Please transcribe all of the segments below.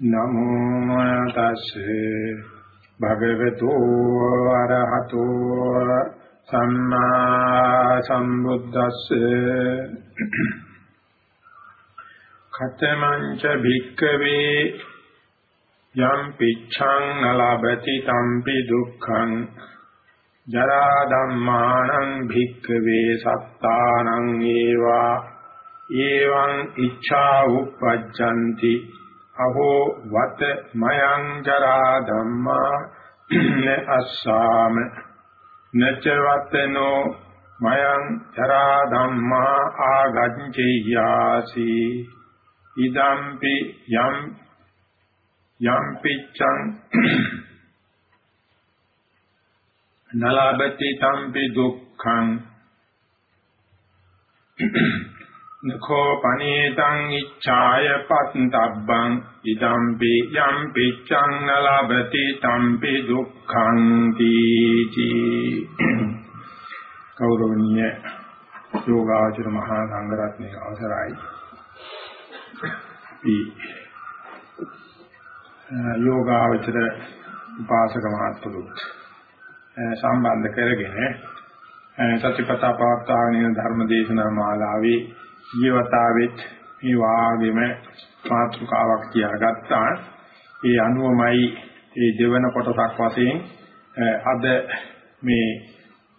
නමෝ තස්සේ භගවතු අරහතෝ සම්මා සම්බුද්දස්සේ කතමංච භික්කවේ යම් පිච්ඡං නලබති තම්පි දුක්ඛං ජරා ධම්මානං භික්කවේ සත්තානං ඒවා. ඒවං ඉච්ඡා උප්පජ්ජಂತಿ අහෝ වත මයං ජරා ධම්මා න අස්සාම නච වතනෝ මයං ජරා ධම්මා ආගච්ඡේයාසි ඉදම්පි යම් යම් පිච්ඡං නලබති තම්පි දුක්ඛං නඛෝ පනේතං ඉච්ඡාය පත්තබ්බං ඉදම්පි යම් පිච්ඡං නලබති තම්පි දුක්ඛං තීති කෞරවණීය යෝගාචර මහා සංඝරත්නයේ අවසරයි. යෝගාචර උපාසක මහත්තුලුත් සම්බන්ධ කරගෙන සත්‍යපතා පවත්වාගෙන ධර්ම දේශනා මාලාවේ ජීවතාවෙත් මේ වාගේම මාතෘකාවක් තියාගත්තා. ඒ අනුවමයි මේ දෙවන කොටසක් වශයෙන් අද මේ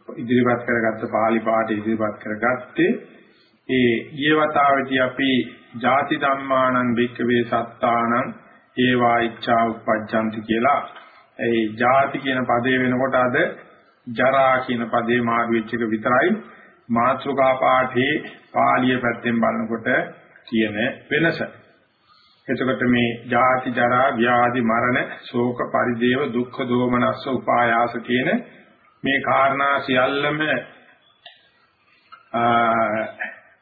ඉදිරිපත් කරගත්ත පාලි පාඨය ඉදිරිපත් කරගත්තේ. ඒ ජීවතාවදී අපි ಜಾති ධම්මානං වික්කවේ සත්තානං ඒවා ඉච්ඡා උපජ්ජන්ති කියලා. ඒ ಜಾති කියන පදේ වෙනකොට අද ජරා කියන පදේ මාරු වෙච්ච එක විතරයි. මාත්‍රිකා පාඨේ පාළිය පැත්තෙන් බලනකොට තියෙන වෙනස. එතකොට මේ ජාති ජරා ව්‍යාධි මරණ ශෝක පරිදේව දුක්ඛ දෝමනස්ස උපායාස කියන මේ කාරණා සියල්ලම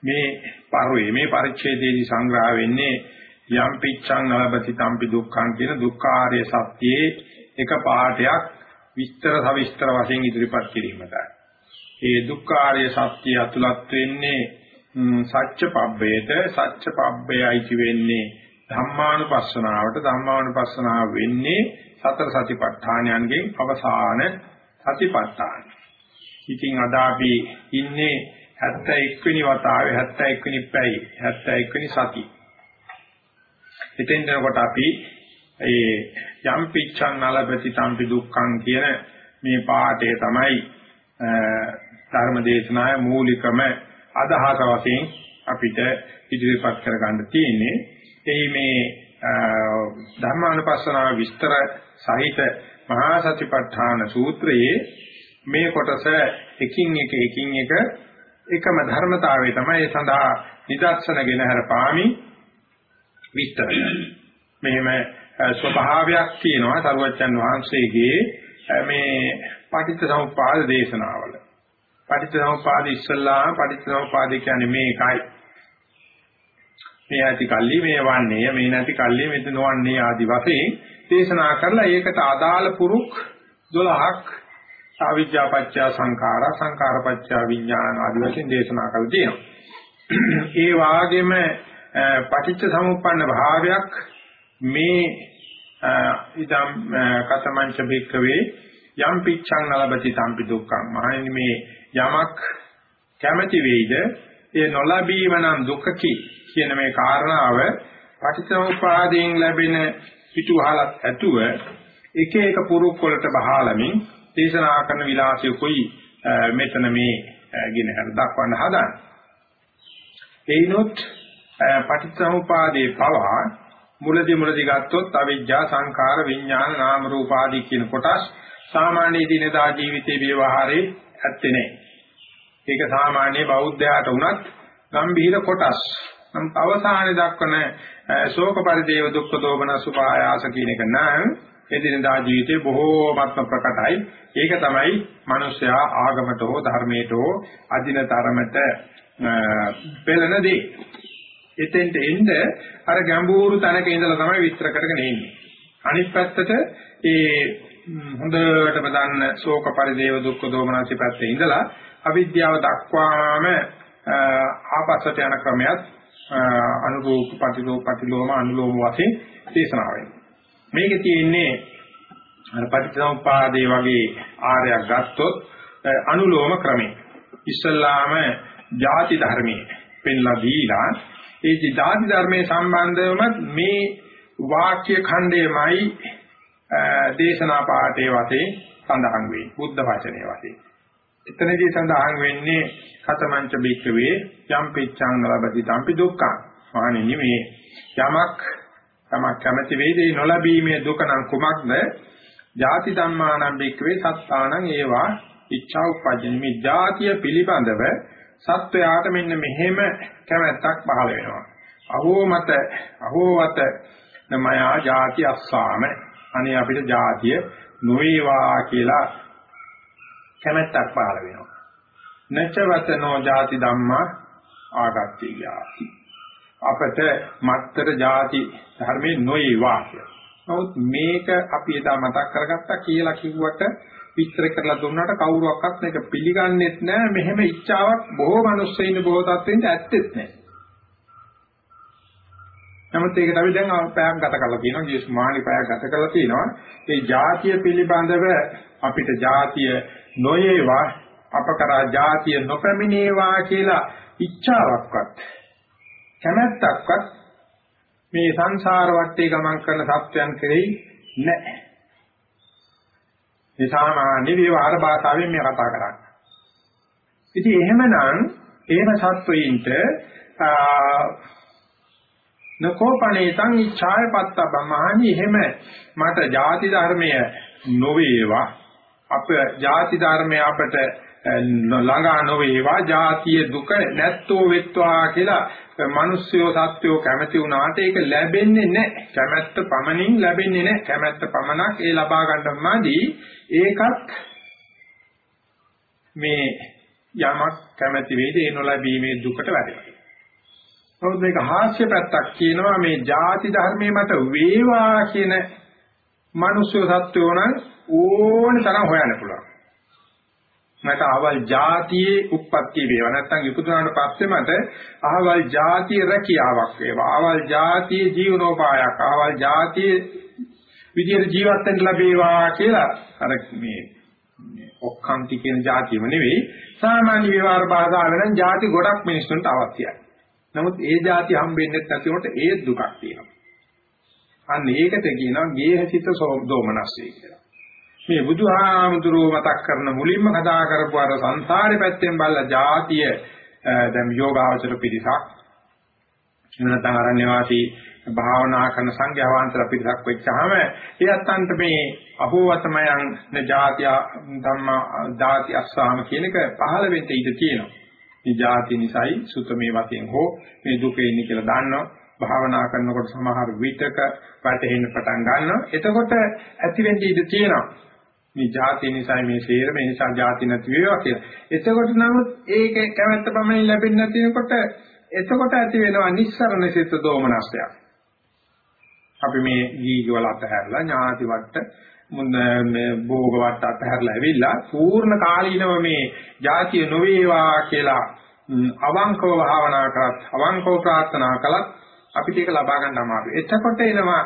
මේ පරිවේ මේ පරිච්ඡේදයේදී සංග්‍රහ වෙන්නේ යම් පිච්ඡං නලබති තම්පි දුක්ඛං කියන දුක්ඛාරය සත්‍යයේ එක පාඩයක් විස්තර සවිස්තර වශයෙන් ඉදිරිපත් කිරීමටයි. ඒ දුක්ඛාරය සත්‍ය අතුලත් වෙන්නේ සත්‍ය පබ්බේට සත්‍ය පබ්බේයි වෙන්නේ ධම්මානුපස්සනාවට ධම්මානුපස්සනාව වෙන්නේ සතර සතිපට්ඨානයන්ගෙන් අවසාන සතිපට්ඨාන. ඉතින් අද අපි ඉන්නේ 71 වෙනි වතාවේ 71 වෙනි පැයි 71 වෙනි සති. ඉතින් දෙනකොට අපි ඒ යම් පිච්ඡන් නලපති තම්පි දුක්ඛං කියන මේ පාඩේ තමයි ධර්ම දේශනාවේ මූලිකම අදහස වශයෙන් අපිට ඉදිරිපත් කරගන්න තියෙන්නේ. එයි මේ ධර්මානුපස්සනාව විස්තර සහිත මහා සතිපට්ඨාන සූත්‍රයේ මේ කොටස එකින් එක එකින් එක එකම ධර්මතාවය තමයි ඒ සඳහා නිදර්ශනගෙන හරපාමි විස්තර. මෙහෙම ස්වභාවයක් තියෙනවා සරුවච්චන් වහන්සේගේ මේ පටිච්චසමුප්පාද දේශනාවල. පටිච්චසමුප්පාද ඉස්සල්ලා පටිච්චසමුප්පාද කියන්නේ මේකයි. මේ ඇති කල්ලි මේ වන්නේ මේ නැති කල්ලි මෙත නොවන්නේ ආදි වශයෙන් දේශනා කරලා ඒකට අදාළ පුරුක් 12ක් අවිද්‍යාපච්චය සංඛාර සංඛාරපච්චය විඥාන ආදි වශයෙන් දේශනා කරලා තියෙනවා. ඒ වාගේම පටිච්ච සමුප්පන්න භාවයක් මේ ඉදම් කතමංච භික්කවේ යම් පිච්ඡං නලබති තම්පි දුක්ඛං. මහණෙනි මේ යමක් කැමැති වෙයිද? ඒ නොලැබීම නම් දුකකි කියන මේ කාරණාව පටිච්චසමුපාදයෙන් ලැබෙන පිටුහලක් ඇතුව එක එක පුරුක් වලට බහාලමින් දේශනා කරන විලාසය කොයි මෙතන මේ ගෙන හර දක්වන්න හදන්නේ. එයිනොත් පටිච්චසමුපාදේ පවා මුලදී මුලදී ගත්තොත් අවිජ්ජා සංඛාර විඥාන නාම රූප ආදී කියන කොටස් සාමාන්‍ය දිනදා ජීවිතේ ව්‍යවහාරේ ඇත්තේ නැහැ. ඒක සාමාන්‍ය බෞද්ධයාට උනත් ගම්භීර කොටස්. නමුත් අවසානයේ දක්වන ශෝක පරිදේව දුක්ඛ දෝමන සුඛායාස කියන එක නම් එදිනදා ජීවිතේ බොහෝමත්ම ප්‍රකටයි. ඒක තමයි මිනිස්යා ආගමට හෝ ධර්මයට හෝ අදිනතරමට පෙළෙන දේ. එතෙන්ට එන්න අර ගැඹුරු තැනක ඉඳලා තමයි විස්තර කරගෙන එන්නේ. අනිත් පැත්තට ඒ හොඳටම දන්න ශෝක පරිදේව දුක්ඛ දෝමනසි පැත්තේ ඉඳලා අවිද්‍යාව දක්වාම ආපස්සට යන ක්‍රමයක් අනුරූප ප්‍රතිලෝම ප්‍රතිලෝම අනුලෝම වශයෙන් දේශනා වෙන්නේ. මේකේ තියෙන්නේ අර පටිච්චසමුපාදේ වගේ ආරයක් ගත්තොත් අනුලෝම ක්‍රමය. ඉස්සල්ලාම ಜಾති ධර්මයේ පෙන්ලා දීලා ඒ ಜಾති ධර්මයේ සම්බන්ධවම මේ වාක්‍ය ඛණ්ඩයමයි දේශනා පාඨයේ වතේ සඳහන් වෙයි. බුද්ධ වචනේ වතේ. එතනදී සඳහන් වෙන්නේ කතමංච බික්කවේ යම් පිච්ඡංග ලබති තම්පි දුක්ඛං. මහණෙනි මේ යමක් තම කැමැති වේදී නොලැබීමේ දුක නම් කුමක්ද? ಜಾති ධම්මානම් බික්කවේ සත්තානං ඒවා ඉච්ඡා උපජ්ජන මේ ಜಾතිය පිළිබඳව සත්වයාට මෙන්න මෙහෙම කැමැත්තක් පහළ වෙනවා. අහෝ මත අහෝ වත නමයා ಜಾති අස්සාම අනේ අපිට ජාතිය නොවේවා කියලා කැමැත්තක් පහළ වෙනවා. නචවතනෝ ಜಾති ධම්මා ආගත්‍ය යාති. අපට මත්තර ಜಾති ධර්මේ නොවේවා කියලා. නමුත් මේක අපි එදා මතක් කරගත්තා කියලා කිව්වට විස්තර කරලා දුන්නාට කවුරුවක්වත් මේක පිළිගන්නේත් නැහැ. මෙහෙම ඉච්ඡාවක් බොහෝ මිනිස්සු ඉන්න බොහෝ තත්ත්වෙින්ද ඇත්තෙත් නැහැ. නමුත් ඒකට අපි දැන් පැයක් ගත කරලා තියෙනවා. ගිය සුමානි පැයක් ගත කරලා තියෙනවා. ඒ જાතිය පිළිබඳව අපිට જાතිය නොයේවා අපකරා જાතිය නොපැමිණේවා කියලා ඉච්ඡාවක්වත් කැමැත්තක්වත් මේ සංසාර වටේ ගමන් කරන සත්‍යයන් කෙරෙහි නැහැ. මේ සාමාන්‍ය විවහාර භාෂාවෙන් මේ කතා කරන්නේ. ඉතින් එහෙමනම් එහෙම සත්වයින්ට නකෝපනේතං ඉච්ඡාය පත්තබමහනි එහෙම මට ಜಾති ධර්මය නොවේවා. අප ಜಾති ධර්මය අපට ළඟා නොවේවා. ಜಾතිය දුක නැත්තෝ වෙත්වා කියලා මිනිස්සුયો සත්වෝ කැමති වුණාට ඒක ලැබෙන්නේ නැහැ. කැමැත්ත පමණින් ලැබෙන්නේ නැහැ. කැමැත්ත පමණක් ඒ ලබා ගන්නමාදී ඒකත් මේ යමක් කැමැති වෙයිද? ඒ නොලැබීමේ දුකට වැටෙනවා නමුත් මේක හාස්‍ය පැත්තක් කියනවා මේ ಜಾති ධර්මයේ මත වේවා කියන මිනිස්සු සත්වෝ නම් ඕන තරම් හොයන්න පුළුවන්. මට අහවල් જાතියේ උප්පත්ති වේවා නැත්නම් ඉපදුනාට පස්සේ මට අහවල් જાතිය රැකියාවක් වේවා. අහවල් જાතියේ ජීවනෝපායක්. අහවල් જાතියේ විදියට ජීවත් වෙන්න ලැබේවා කියලා අර මේ ඔක්කාන්ති කියන જાතියම නෙවෙයි සාමාන්‍ය විවහාර භාෂාවෙන් જાති ගොඩක් මිනිස්සුන්ට අවශ්‍යයි. නමුත් ඒ જાති හම්බෙන්නේ නැතිවට ඒ දුකක් තියෙනවා. අන්න ඒකට කියනවා ගේහසිත දෝමනස්සය කියලා. මේ බුදුහාමුදුරුව මතක් කරන මුලින්ම කතා කරපු අර සංසාරේ පැත්තෙන් බල්ලා જાතිය දැන් යෝගාවචර පිරිසක් නැත්නම් අරණ්‍ය වාසී භාවනා කරන සංඝයා වහන්සේලා පිරිසක් වෙච්චාම ඒ අත්තන්ට මේ අහෝවතමයන් න જાතිය ධම්මා දාති අස්සාම කියන එක පහළ වෙන්න ඉඩ තියෙනවා. විජාති නිසයි සුතමේ වශයෙන් හෝ මේ දුක එන්නේ කියලා දන්නවා. භාවනා කරනකොට සමහර විතක වැටෙන්න පටන් ගන්නවා. එතකොට ඇති වෙන්නේ ඉඳ තියෙනවා. මේ ಜಾති නිසයි මේ සේරම ඒ නිසා ಜಾති නැති වේවා කියලා. එතකොට නමුත් ඒක කැමැත්ත පමණින් ලැබෙන්නේ නැතිනකොට එතකොට ඇති වෙනවා නිස්සරණ සිත දෝමනස්යක්. අපි මේ ජීවිවල අතහැරලා ඥාති වට මේ භෝග වට අතහැරලා ඇවිල්ලා පූර්ණ කාලීනව මේ ಜಾතිය නොවේවා කියලා අවංකව භාවනා කරත් අවංකව ප්‍රාර්ථනා කළත් අපිට ඒක ලබා ගන්න අමාරුයි. එතකොට එනවා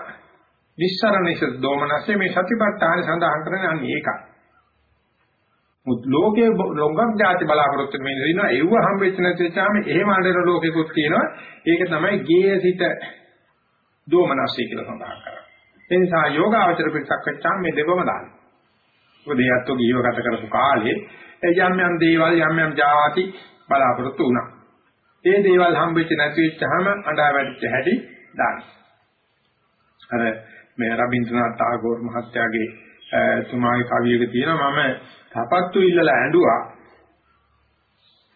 නිස්සරණිස දෝමනසේ මේ සතිපට්ඨාන සඳහන් කරන්නේ අන්න ඒකයි. මුත් ලෝකයේ ලොංගක් ಜಾති බලාපොරොත්තු වෙන ඉන්නවා ඒව හම්බෙච්ච නැතිවම එහෙම අnder ලෝකෙකුත් තියෙනවා. ඒක තමයි ගේයසිත දෝමනසේ කියලා සඳහන් කරන්නේ. ඒ නිසා යෝගාවචර පිටසක් වෙච්චාම මේ දෙකම දාන්න. මොකද ඒත් ඔය ජීව ගත කරපු කාලේ යම් යම් දේවල් යම් යම් જાති බලාපොරොත්තු වුණා. ඒ දේවල් හම්බෙච්ච නැති වෙච්චාම අඬා වැටිච්ච හැටි දාන්න. අර මේ රබින්ද්‍රනාත් tagore මහත්තයාගේ තුමාගේ කවියක තියෙනවා මම තපත්තු ඉල්ලලා ඇඬුවා.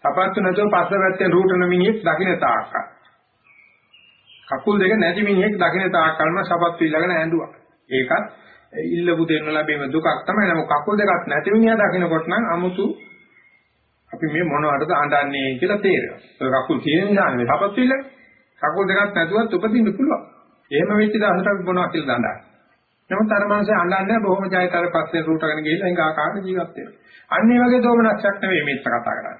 තපත්තු නැතුව පස්ස පැත්තෙන් රූටන මිනිහෙක් දකින්න තාක්කා. කකුල් දෙක නැති මිනිහෙක් දකින්න තාක්කල්ම සපත්තු ඊළඟට ඇඬුවා. ඒකත් ඉල්ලපු දෙන්න ලැබීම දුකක් තමයි. නමුත් කකුල් දෙකක් නැති මිනිහා දකින්නකොට නම් 아무තු අපි මේ මොනවටද අඬන්නේ කියලා තේරෙනවා. ඒක කකුල් තියෙන නිසා නෙවෙයි සපත්තු ඊළඟ. කකුල් දෙකක් නැතුවත් උපදින්න පුළුවන්. එහෙම වෙච්ච දවසට අපි මොනවද කියලා දඬා. නමුත් අර මනුස්සය අඬන්නේ බොහොම ජයතර පස්සේ රූටගෙන ගිහිල්ලා එංග ආකාරට ජීවත් වෙනවා. අන්න ඒ වගේ දෝමනක්ෂයක් නෙවෙයි මේක කතා කරන්නේ.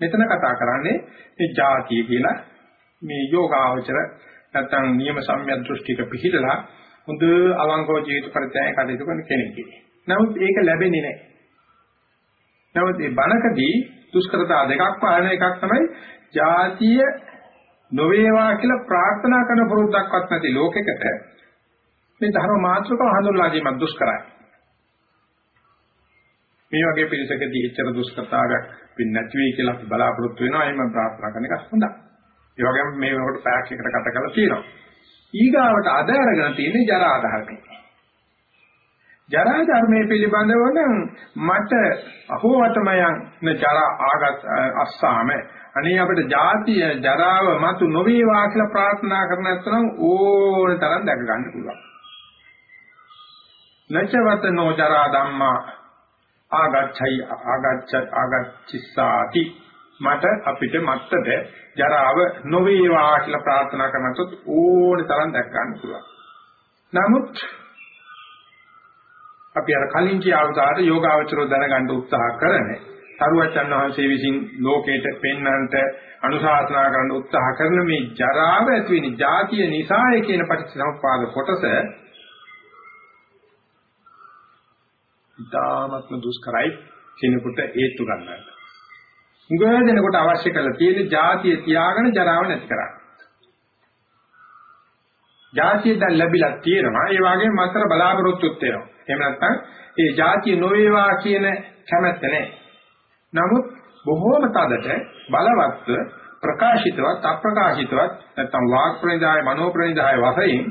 මෙතන කතා කරන්නේ මේ ಜಾතිය කියලා මේ යෝගාවචර නැත්නම් නියම සම්‍යක් දෘෂ්ටික පිළිදලා හොඳ අවංකව ජීවිත පරිත්‍යාගය කටයුතු කරන කෙනෙක්. නමුත් ඒක ලැබෙන්නේ නැහැ. නමුත් මේ බණකදී දුෂ්කරතා දෙකක් පාන එකක් තමයි ජාතිය නොවේවා කියලා ප්‍රාර්ථනා කරන පුරුද්දක්වත් නැති ලෝකෙකට මේ ධර්ම මාත්‍රකව හඳුන්වා ගැනීම දුෂ්කරයි. මේ වගේ පිළිසකදී එච්චර දුෂ්කරතාවයක් වෙන්නේ නැති වෙයි කියලා අපි බලාපොරොත්තු වෙනවා. එහෙම ප්‍රාර්ථනා කරන එක හොඳයි. ඒ වගේම මේ වෙනකොට පැයක් එකට ගත කරලා තියෙනවා. ඊගාවට අද අරගෙන තියෙන්නේ ජරා ධර්මයි. ජරා ධර්මයේ පිළිබඳව නම් මට අහෝවතමයන් න ජරා ආගත් අස්සාම අනේ අපිට ජාතිය ජරාව මතු නොවේවා කියලා ප්‍රාර්ථනා කරන නැත්නම් ඕන තරම් දැක ගන්න පුළුවන්. නචවත නෝ ජරා ධම්මා ආගච්ඡයි ආගච්ඡ ආගච්ඡිසාති මට අපිට මත්තද ජරාව නොවේවා කියලා ප්‍රාර්ථනා කරනකොට ඕන තරම් දැක් ගන්න පුළුවන්. නමුත් අපි අර කලින් කියාවුදාට යෝගාවචරෝ දැනගන්න උත්සාහ කරන්නේ සරුවචන් වහන්සේ විසින් ලෝකයට පෙන්වන්නට අනුශාසනා කරන්න උත්සාහ කරන මේ ජරාව ඇති වෙන જાතිය නිසාය කියන පටිච්චසමුප්පාද කොටස ඉතාමත්ම දුෂ්කරයි කෙනෙකුට හේතු ගන්නට. උගව දෙනකොට අවශ්‍ය කරලා තියෙන જાතිය තියාගෙන ජරාව නැති කරන්න. જાතිය දැන් ලැබිලා තියෙනවා. ඒ වගේම මතර බලාපොරොත්තුත් වෙනවා. එහෙම නැත්නම් ඒ જાතිය නොවේවා කියන කැමැත්ත නැහැ. නමුත් බොහෝම තදට බලවත්ව ප්‍රකාශිතවත් අප්‍රකාශිතවත් නැත්නම් වාක් ප්‍රනිදාය මනෝ ප්‍රනිදාය වශයෙන්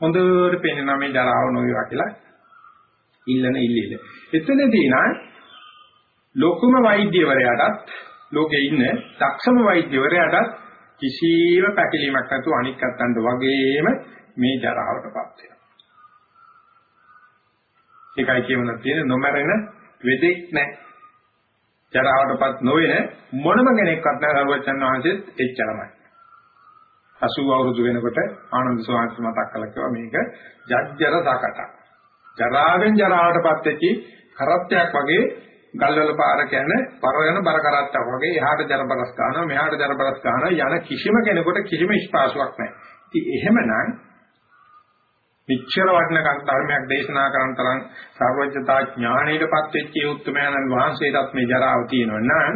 හොඳට පේන මේ ජරාව නොවේවා කියලා ඉල්ලන ඉල්ලීල. එතනදී නා ලොකුම වෛද්‍යවරයාටත් ලෝකේ ඉන්න දක්ෂම වෛද්‍යවරයාටත් කිසිම පැකිලීමක් නැතුව අනික් අත්තන්ට වගේම මේ ජරාවටපත් වෙනවා. ඒකයි කියවන තියෙන නොමරන වෙදෙක් නැහැ. ජරාවටපත් නොවන මොනම කෙනෙක්වත් නැහැ සරුවචන් වහන්සේත් එච්චරමයි. 80 අවුරුදු වෙනකොට ආනන්ද සෝවාන් මතක් කළා කිව්වා මේක ජජ්ජර සකට. ජරාවෙන් ජරාවටපත් වෙච්චි කරත්තයක් වගේ ගල්වල පාර කියන්නේ පරගෙන බර කරත්තක් වගේ එහාට ජරබරස් ගන්නවා මෙහාට ජරබරස් ගන්නවා යන කිසිම කෙනෙකුට කිසිම ස්පාසුවක් නැහැ. ඉතින් එහෙමනම් විචාර වටනකම් ධර්මයක් දේශනා කරන තරම් සර්වඥතා ඥාණයටපත් වෙච්ච උත්තරමයන්න් වහන්සේටත් මේ ජරාව තියෙනවා නම්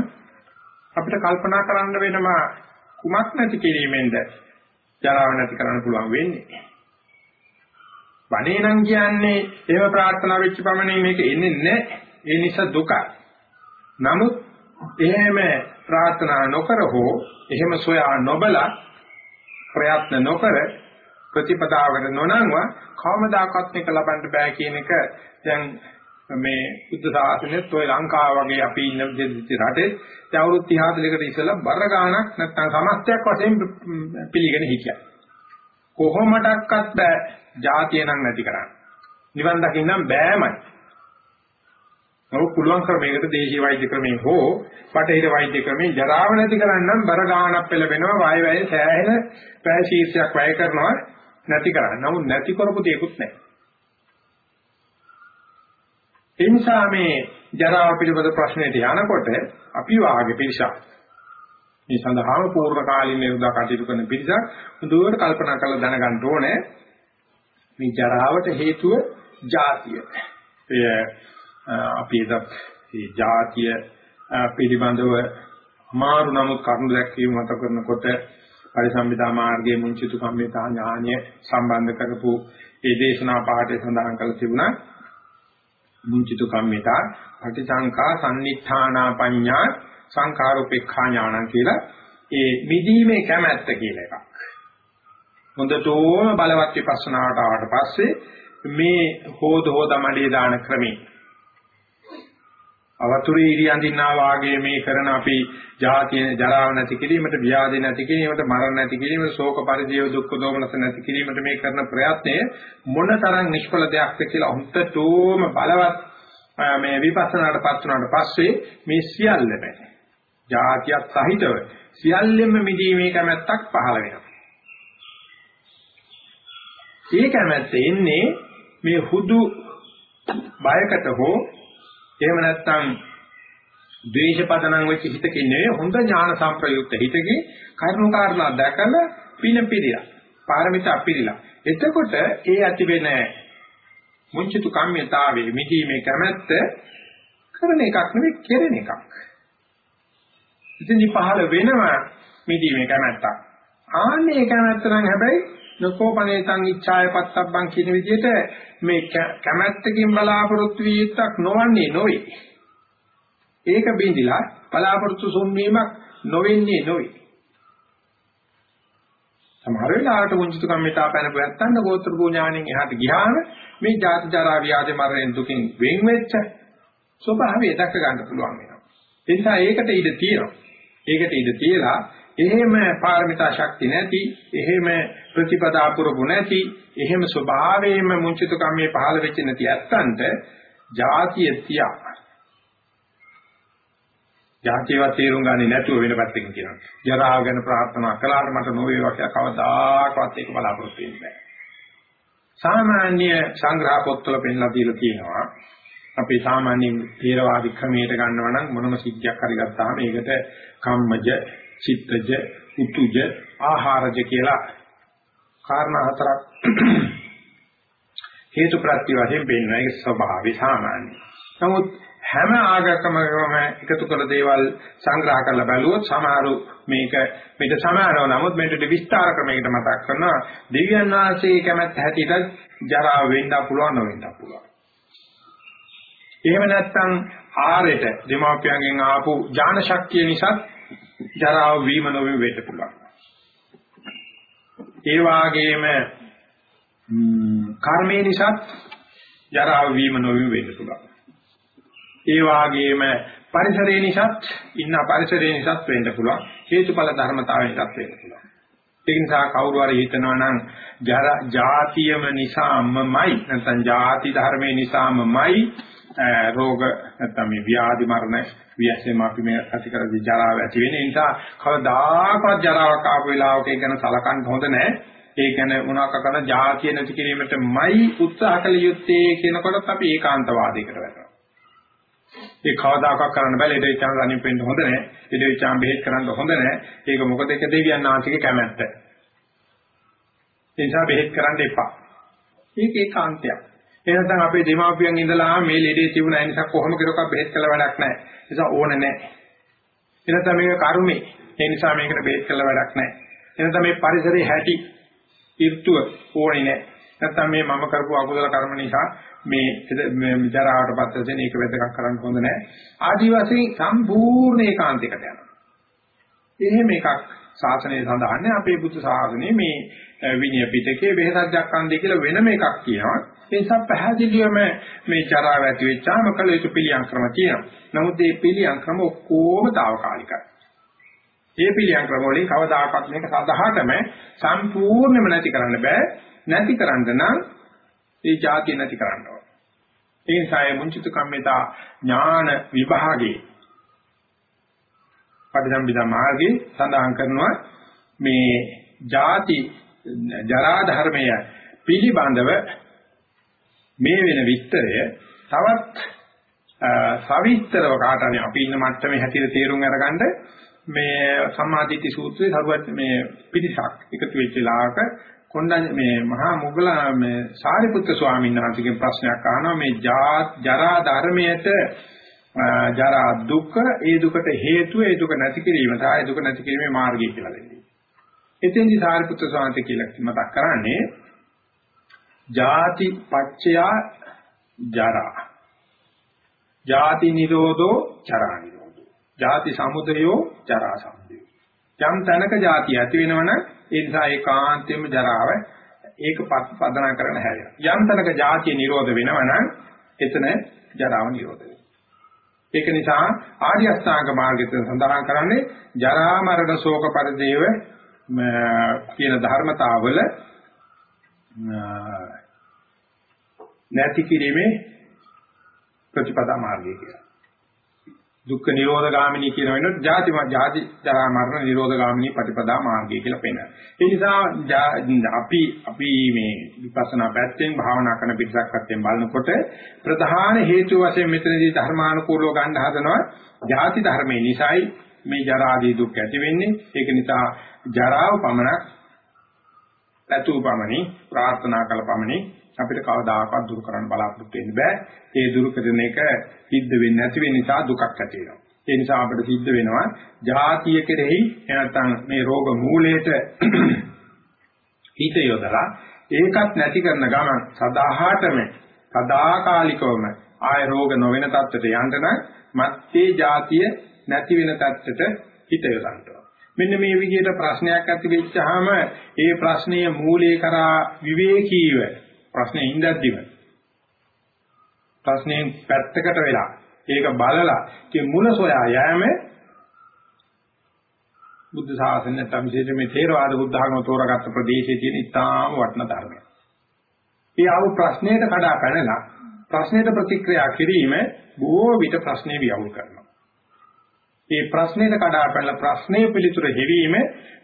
අපිට කල්පනා කරන්න වෙනවා කුමක් නැති කිරීමෙන්ද ජරාව නැති කරන්න පුළුවන් වෙන්නේ. වනේ නම් කියන්නේ එහෙම ප්‍රාර්ථනා වෙච්ච පමණින් මේක එන්නේ නැහැ. ඒ නිසා දුකයි. නමුත් එහෙම ප්‍රාර්ථනා නොකර හෝ එහෙම සොයා නොබලා ප්‍රයත්න නොකර ප්‍රතිපදාවකට නොනංව කවමදාකවත් මේක ලබන්න බෑ කියන එක දැන් මේ බුද්ධ ශාසනයත් ඔය ලංකාව වගේ අපි ඉන්න රටේ දැන් අවුරුදු 30 40කට ඉස්සෙල්ලා බර ගාණක් නැත්නම් සමස්තයක් වශයෙන් පිළිගෙන හිටියා. කොහොමඩක්වත් බෑ ජාතිය නම් නැති කරන්න. නිවන් දකින්නම් බෑමයි. නමුත් පුළුවන් ක්‍රමයකට දේශීය වෛද්‍ය ක්‍රමයෙන් හෝ පටහිර වෛද්‍ය ක්‍රමයෙන් ජරාව නැති කරන්නම් බර ගාණක් පෙළවෙනවා වාය වැය සෑහෙන පැය ශීර්ෂයක් වැය කරනවා නැති කරන්න. නමුත් නැති කරපු දෙයක්වත් නැහැ. ඒ නිසා මේ ජරාව පිළිබඳ ප්‍රශ්නෙට යනකොට අපි වාගේ පිරිසක් මේ සඳහාම පූර්ව කාලීන නිරුදා කටයුතු කරන පිරිසක් හොඳට කල්පනා කරලා දැනගන්න ඕනේ මේ ජරාවට හේතුව ජාතිය. එය අපි එදත් මේ ජාතිය පිළිබඳව අමාරු නමුත් කරුණු දැක්වීම මත කරනකොට පරිසම්විදා මාර්ගයේ මුංචිතු කම්මිතා ඥානය සම්බන්ධ කරපු ඒ දේශනා පාඩේ සඳහන් කරලා තිබුණා මුංචිතු කම්මිතා පටිසංකා සම්නිත්ථානා පඤ්ඤා සංඛාරෝපේක්ඛා ඥානං කියලා ඒ මිදීමේ කැමැත්ත කියලා එකක්. හොඳටම බලවත් විපස්සනාවට ආවට පස්සේ මේ හෝද හෝද මඩේ දාන ක්‍රමේ අවතුරේ ඉරියන්දින්නා වාගේ මේ කරන අපි ජාතිය ජරාව නැති කිරීමට ව්‍යාධි නැති කිරීමට මරණ නැති කිරීමට ශෝක පරිදේව දුක්ඛ දෝමනස නැති කිරීමට මේ කරන ප්‍රයත්නය මොනතරම් නිෂ්ඵල දෙයක්ද කියලා හුත්තටෝම බලවත් මේ විපස්සනාටපත් වුණාට පස්සේ මේ සියල්ලම ජාතියක් සහිතව සියල්ලෙම මිදීමේ කැමැත්තක් පහළ වෙනවා. ඒ කැමැත්ත එන්නේ මේ හුදු බයකට හෝ එහෙම නැත්නම් ද්වේෂ පදනම් වෙච්ච හිතකින් නෙවෙයි හොඳ ඥාන සම්ප්‍රයුක්ත හිතකින් කරුණු කාරණා දැකලා පින පිළිලා පාරමිතා පිළිලා එතකොට ඒ ඇති වෙන මුංචිතු කම්මිතාවේ මිදීමේ කැමැත්ත කරන එකක් නෙවෙයි කෙරෙන එකක්. ඉතින් පහළ වෙනවා මිදීමේ කැමැත්තක්. ආන්නේ කැමැත්ත නම් හැබැයි නකෝපනේතං ඉච්ඡාය පත්තබ්බං කියන විදිහට මේ කැමැත්තකින් බලාපොරොත්තු වී යුක්තක් නොවන්නේ නොවේ. ඒක බින්දිලා බලාපොරොත්තු සුන්වීමක් නොවෙන්නේ නොවේ. සමහර වෙලාවට මුංචිත කම්මිතා පැනපු නැත්තඳ ගෝත්‍ර භූඥාණයෙන් එහාට ගියාම මේ ජාති ජරා ව්‍යාධි මරණයෙන් දුකින් වෙන් වෙච්ච ස්වභාවය දැක ගන්න පුළුවන් වෙනවා. ඒ නිසා ඒකට ඉඩ තියෙනවා. ඒකට ඉඩ තියලා එහෙම පාරමිතා ශක්ති නැති, එහෙම ප්‍රතිපදා පුරපු නැති, එහෙම ස්වභාවයෙන්ම මුංචිත කම්මේ පහළ වෙච්ච නැති ඇත්තන්ට ජාතිය තියා ජාතියවත් තේරුම් ගන්නේ නැතුව වෙන පැත්තකින් කියනවා. ජරාව ගැන ප්‍රාර්ථනා කළාට මට නොවේවා කියලා කවදාකවත් ඒක බලාපොරොත්තු වෙන්නේ නැහැ. සාමාන්‍ය සංග්‍රහ පොත්වල පෙන්ලා දීලා තියෙනවා. අපි සාමාන්‍යයෙන් තේරවාදී ක්‍රමයට ගන්නවා නම් මොනම සිද්ධියක් හරි ගත්තාම ඒකට කම්මජ, චිත්තජ, උතුජ, ආහාරජ කියලා කාරණා හතරක් හේතු ප්‍රත්‍ය වශයෙන් පෙන්වන එක ස්වභාවය සාමාන්‍ය. නමුත් හැම ආගමකම එකතු කළ දේවල් සංග්‍රහ කරලා බැලුවොත් සමහරු මේක මේක සමානව නමුත් මේකට විස්තර ක්‍රමයකට මතක් කරනවා දෙවියන් වහන්සේ කැමැත්ත හැටියට ජරා වෙන්න පුළුවන් නොවෙන්න පුළුවන්. එහෙම නැත්නම් ආරෙට දෙමාපියන්ගෙන් ආපු ඥාන ශක්තිය නිසා ජරාව වීම නොවෙන්න වෙන්න පුළුවන්. ඒ වාගේම කර්මයේ නිසා ජරාව වීම නොවෙන්න වෙන්න පුළුවන්. ඒ වාගේම පරිසරයේ නිසාත් ඉන්න පරිසරයේ නිසාත් වෙන්න පුළුවන් හේතුඵල ධර්මතාවයෙන් නිසාත් වෙන්න පුළුවන් ඒ නිසා කවුරු හරි හිතනවා නම් ජාතියම නිසාමමයි නැත්නම් ජාති ධර්මයේ නිසාමමයි රෝග නැත්නම් මේ ව්‍යාධි මරණ වියසෙම අපි මේ ඇති කරදී ජරාව ඇති වෙන නිසා කවදාකවත් ජරාවක් ආපු වෙලාවක ඒක ගැන සලකන්න හොඳ නැහැ ඒ කියන්නේ මොනවාක කරන ජාතිය නැති කිරීමටමයි උත්සාහ කළ යුත්තේ කියනකොටත් අපි ඒකාන්තවාදයකට වැටෙනවා ඒ කවදාකවත් කරන්න බෑ ලෙඩ වෙච්චාම රණින් පෙන්න හොඳ නැහැ. ලෙඩ වෙච්චාම බෙහෙත් කරන්න හොඳ නැහැ. ඒක මොකද ඒක දෙවියන් ආංශික කැමැත්ත. ඒ නිසා බෙහෙත් කරන්න එපා. ඒක ඒකාන්තයක්. ඒ නැත්නම් අපේ දෙමාපියන් ඉඳලා මේ ලෙඩේ තිබුණා ඒ නිසා කොහොම කරොක්ක බෙහෙත් කළ වැඩක් නැහැ. ඒ නිසා ඕන නැහැ. ඒ නැත්නම් මේක කර්මේ. ඒ නිසා මේකට බෙහෙත් කළ වැඩක් නැහැ. ඒ නැත්නම් මේ පරිසරයේ හැටි ඍතුව ඕනේ නැහැ. නැත්නම් මේ මම කරපු අකුසල කර්ම නිසා මේ විචාරාවටපත් වෙන එක වැදගත් කරන්න හොඳ නැහැ. ආදි වශයෙන් සම්පූර්ණ ඒකාන්තයකට යනවා. එහෙම එකක් ශාසනයේ සඳහන් අපේ බුද්ධ ශාසනයේ මේ විනය පිටකේ වෙහසක් අන්දේ කියලා වෙනම එකක් කියනවා. ඒ නිසා පැහැදිලිවම මේ ජරාව ඇති වෙච්චාම කල යුතු පිළියම් ක්‍රම තියෙනවා. නමුත් මේ පිළියම් ක්‍රම ඔක්කොම తాවකාලිකයි. මේ පිළියම් ක්‍රම වලින් කවදාකවත් මේක සදාහටම සම්පූර්ණයෙන්ම නැති කරන්න බෑ. නැති කරන්න නම් ඒ જાතිය නැති කරන්න ඕන. ඒ නිසා මුංචිත කම්මිතා ඥාන විභාගේ පටිසම්භිදා මාර්ගයේ සඳහන් කරනවා මේ ಜಾති ජරා ධර්මය පිළිබඳව මේ වෙන විස්තරය තවත් සවිස්තරව කාටනේ අපි ඉන්න මට්ටමේ හැටියට තේරුම් අරගන්න මේ සම්මාදිට්ඨි සූත්‍රයේ සරුවත් මේ පිටිසක් එකතු වෙච්ච ලාක කොණ්ඩඤ්ඤ මේ මහා මුගලා මේ සාරිපුත්‍ර ස්වාමීන් වහන්සේගෙන් ප්‍රශ්නයක් අහනවා මේ ජරා ධර්මයට ජරා දුක ඒ දුකට හේතුව ඒ දුක නැති කිරීම සහ ඒ දුක නැති කිරීමේ මාර්ගය කියලා දෙන්නේ. එතෙන්දි සාරිපුත්‍ර ස්වාමීන් කියලා මතක් කරන්නේ ජාති පච්චයා ජරා. ජාති නිරෝධෝ ජරා නිරෝධෝ. ජාති සමුදයෝ ජරා සමුදයෝ. යම් තැනක ජාතිය ඇති වෙනවනම් ඒ නිසා ඒකාන්තයෙන්ම ජරාව ඒක පදනම් කරන්න හැදෙනවා. යම් තැනක ජාතිය නිරෝධ වෙනවනම් එතන ජරාව නිරෝධ වෙනවා. ඒක නිසා ආර්ය අෂ්ටාංග මාර්ගයෙන් සඳහන් කරන්නේ ජරා මරණ ශෝක පරිදේව කියන ධර්මතාවල නැති කිරීමේ ප්‍රතිපදා මාර්ගය කියලා. දුක්ඛ නිරෝධ ගාමිනී කියන වෙනකොට ජාති ජාති ජරා මරණ නිරෝධ ගාමිනී ප්‍රතිපදා මාර්ගය කියලා පෙන්නනවා. ඒ නිසා අපි අපි මේ විපස්සනා පැත්තෙන් භාවනා කරන පිටසක් පැත්තෙන් බලනකොට ප්‍රධාන හේතු වශයෙන් මෙතනදී ධර්මානුකූලව ගන්න හදනවා ජාති ධර්මයේ නිසායි මේ ජරා ආදී දුක් ඇති වෙන්නේ. ඒක නිසා ජරාව පමණක් නැතුව පමණි ප්‍රාර්ථනා කළ පමණි අපිට කවදාකවත් දුරු කරන්න බලාපොරොත්තු වෙන්න බෑ. ඒ දුරු කරන එක සිද්ධ වෙන්නේ නැති වෙන නිසා දුකක් ඇති වෙනවා. ඒ නිසා අපිට සිද්ධ වෙනවා ජාතිය කෙරෙහි නැත්නම් මේ රෝග මූලයට හිත යොදලා ඒකත් නැති කරන ගමන් සදාහටම සදාකාලිකවම ආය රෝග නොවන තත්ත්වයට යන්න නම් මත්තේ ජාතිය නැති වෙන තත්ත්වයට හිත යොදන්න මෙන්න මේ විදිහට ප්‍රශ්නයක් ඇති වෙච්චාම ඒ ප්‍රශ්නයේ මූලයේ කරා විවේකීව ප්‍රශ්නේ ඉඳද්දිම ප්‍රශ්නේ පැත්තකට වෙලා ඒක බලලා ඒ මුල සොයා යෑම බුද්ධ ශාසනය නැත්නම් විශේෂයෙන් මේ ථේරවාද බුද්ධ ධර්ම තෝරාගත්ත ප්‍රදේශයේ තියෙන ඉතාම වටිනා ධර්මයක්. ඒ ආව ප්‍රශ්නයට කඩා පැනලා ප්‍රශ්නයට ප්‍රතික්‍රියා කිරීම බොහෝ විට ප්‍රශ්නේ වියවුල් කරනවා. මේ ප්‍රශ්නයට කඩා පැනලා ප්‍රශ්නයේ පිළිතුර හෙවීම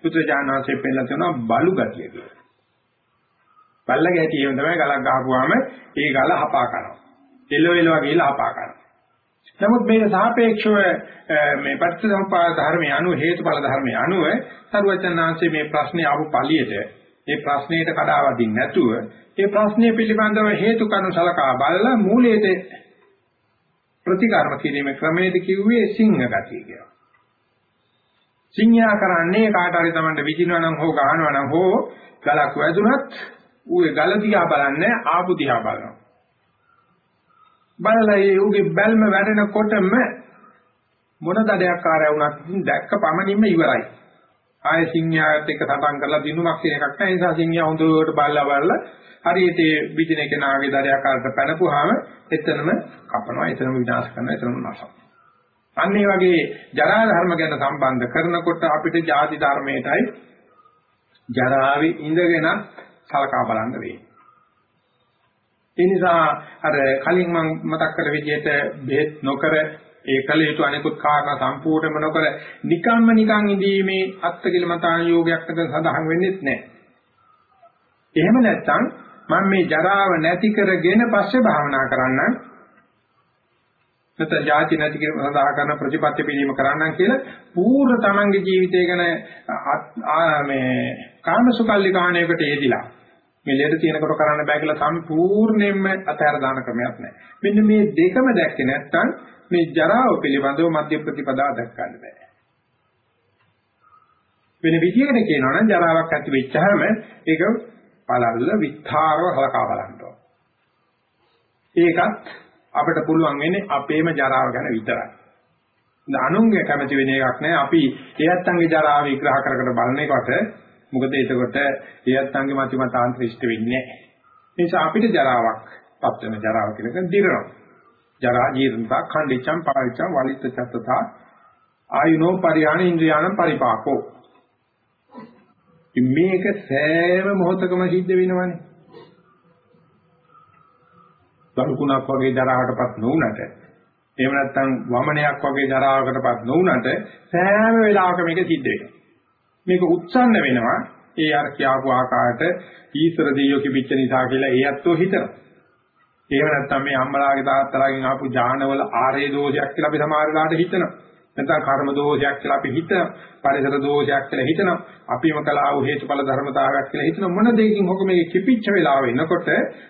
බුදුජානනාංශයෙන් පෙන්නලා තියෙනවා බලු ගතිය කියලා. බල්ලගේ හැටියෙම තමයි ගලක් ගහපුවාම ඒ ගල හපා කරනවා. එළව එළව ගිහලා හපා කරනවා. නමුත් මේක සාපේක්ෂව මේ පටිච්චසමුප්පාද ධර්මයේ අනුව හේතුඵල ධර්මයේ අනුව සරුවචනාංශයේ මේ ප්‍රශ්නේ ආපු පළියට ඒ ප්‍රශ්නෙට කඩාවදින්න නැතුව ඒ ප්‍රශ්නය පිළිබඳව හේතු කරුණු සලකා බලලා මූලයේ ප්‍රතිකර්ම කිරීමේ ක්‍රමයේද කිව්වේ සිංහ ගතිය කියලා. සිංහා කරන්නේ කාට හරි Tamanට විදිනවා නම් හෝ ගහනවා නම් හෝ ගලක් වැදුනත් ඌ ඒ ගල දිහා බලන්නේ ආපු දිහා බලනවා. බලලා ඒ ඌගේ බැල්ම වැඩෙනකොටම මොන දඩයක් ආරය වුණත් දැක්ක පමණින්ම ඉවරයි. ආයේ සිංහයාත් එක්ක සටන් කරලා දිනුමක් කියන එකක් නැහැ. ඒ නිසා සිංහයා හොඳට බලලා බලලා හරියට ඒ බිදින කෙනාගේ දඩයක් ආරට පැනපුවාම එතනම කපනවා, එතනම විනාශ කරනවා, එතනම නැසනවා. අන්න ඒ වගේ ජරා ධර්ම ගැන සම්බන්ධ කරනකොට අපිට ಜಾති ධර්මයටයි ජරාවේ ඉඳගෙන සලකා බලන්න වෙන්නේ. ඒ නිසා අර කලින් මම මතක් කළ විදිහට බෙහෙත් නොකර ඒ කල යුතු අනිකුත් කාරණා සම්පූර්ණම නොකර නිකම්ම නිකන් ඉඳීමේ අත්කිලමතාන යෝගයක් නැත්නම් සඳහන් වෙන්නේ නැහැ. එහෙම නැත්නම් මම මේ ජරාව නැති කරගෙන පස්සේ භාවනා කරන්නම් නැත්නම් ಜಾති නැති කිරීම සඳහා කරන ප්‍රතිපත්ති පිළිම කරන්නම් කියලා පූර්ණ තමන්ගේ ජීවිතය ගැන මේ කාමසුකල්ලිකාණයකට යෙදිලා මේ ලෙඩ තියෙනකොට කරන්න බෑ කියලා සම්පූර්ණයෙන්ම අතහැර දාන ක්‍රමයක් නැහැ. මෙන්න මේ දෙකම දැක්කේ නැත්නම් මේ ජරාව පිළිබඳව මධ්‍ය ප්‍රතිපදාව දැක් ගන්න බෑ. වෙන විදිහකට කියනවා නම් ජරාවක් ඇති වෙච්චාම ඒක පළල්ල විස්තරව හලකා බලන්න ඕන. ඒකත් අපිට පුළුවන් වෙන්නේ අපේම ජරාව ගැන විතරයි. අනුන්ගේ කැමති වෙන එකක් නෑ අපි එයත්න්ගේ ජරාව විග්‍රහ කර කර බලන එකට මොකද එතකොට එයත්න්ගේ මති මතාන්තර ඉෂ්ට වෙන්නේ නෑ. ඒ නිසා අපිට ජරාවක් පත් වෙන ජරාව කියන එක දිරනවා. ජරා ජීර්ණතා ඛණ්ඩිච්ඡම් පාවිච්ඡම් වලිත චත්තතා ආයුනෝ පරිහාන ඉන්ද්‍රියානම් පරිපාකෝ මේක සෑම මොහොතකම සිද්ධ වෙනවනේ දරුකුණක් වගේ ජරාවටපත් නොවුනට එහෙම නැත්නම් වමනයක් වගේ ජරාවකටපත් නොවුනට සෑම වෙලාවක මේක සිද්ධ වෙනවා මේක උත්සන්න වෙනවා ඒ අර කියාපු ආකාරයට ඊශ්වර දෙවියෝ කිපිච්ච නිසා කියලා ඒ අත්ෝ හිතනවා එහෙම නැත්නම් මේ අම්මලාගේ තාත්තලාගෙන් ආපු ඥානවල ආරේ දෝෂයක් කියලා අපි සමහර වෙලාවට හිතනවා. නැත්නම් කර්ම දෝෂයක් කියලා අපි හිතනවා. පරිසර දෝෂයක් කියලා හිතනවා. අපිම කළා වූ හේතුඵල ධර්මතාවයක් කියලා හිතනවා. මොන දෙයකින් හොක මේක කිපිච්ච වෙලාව එනකොට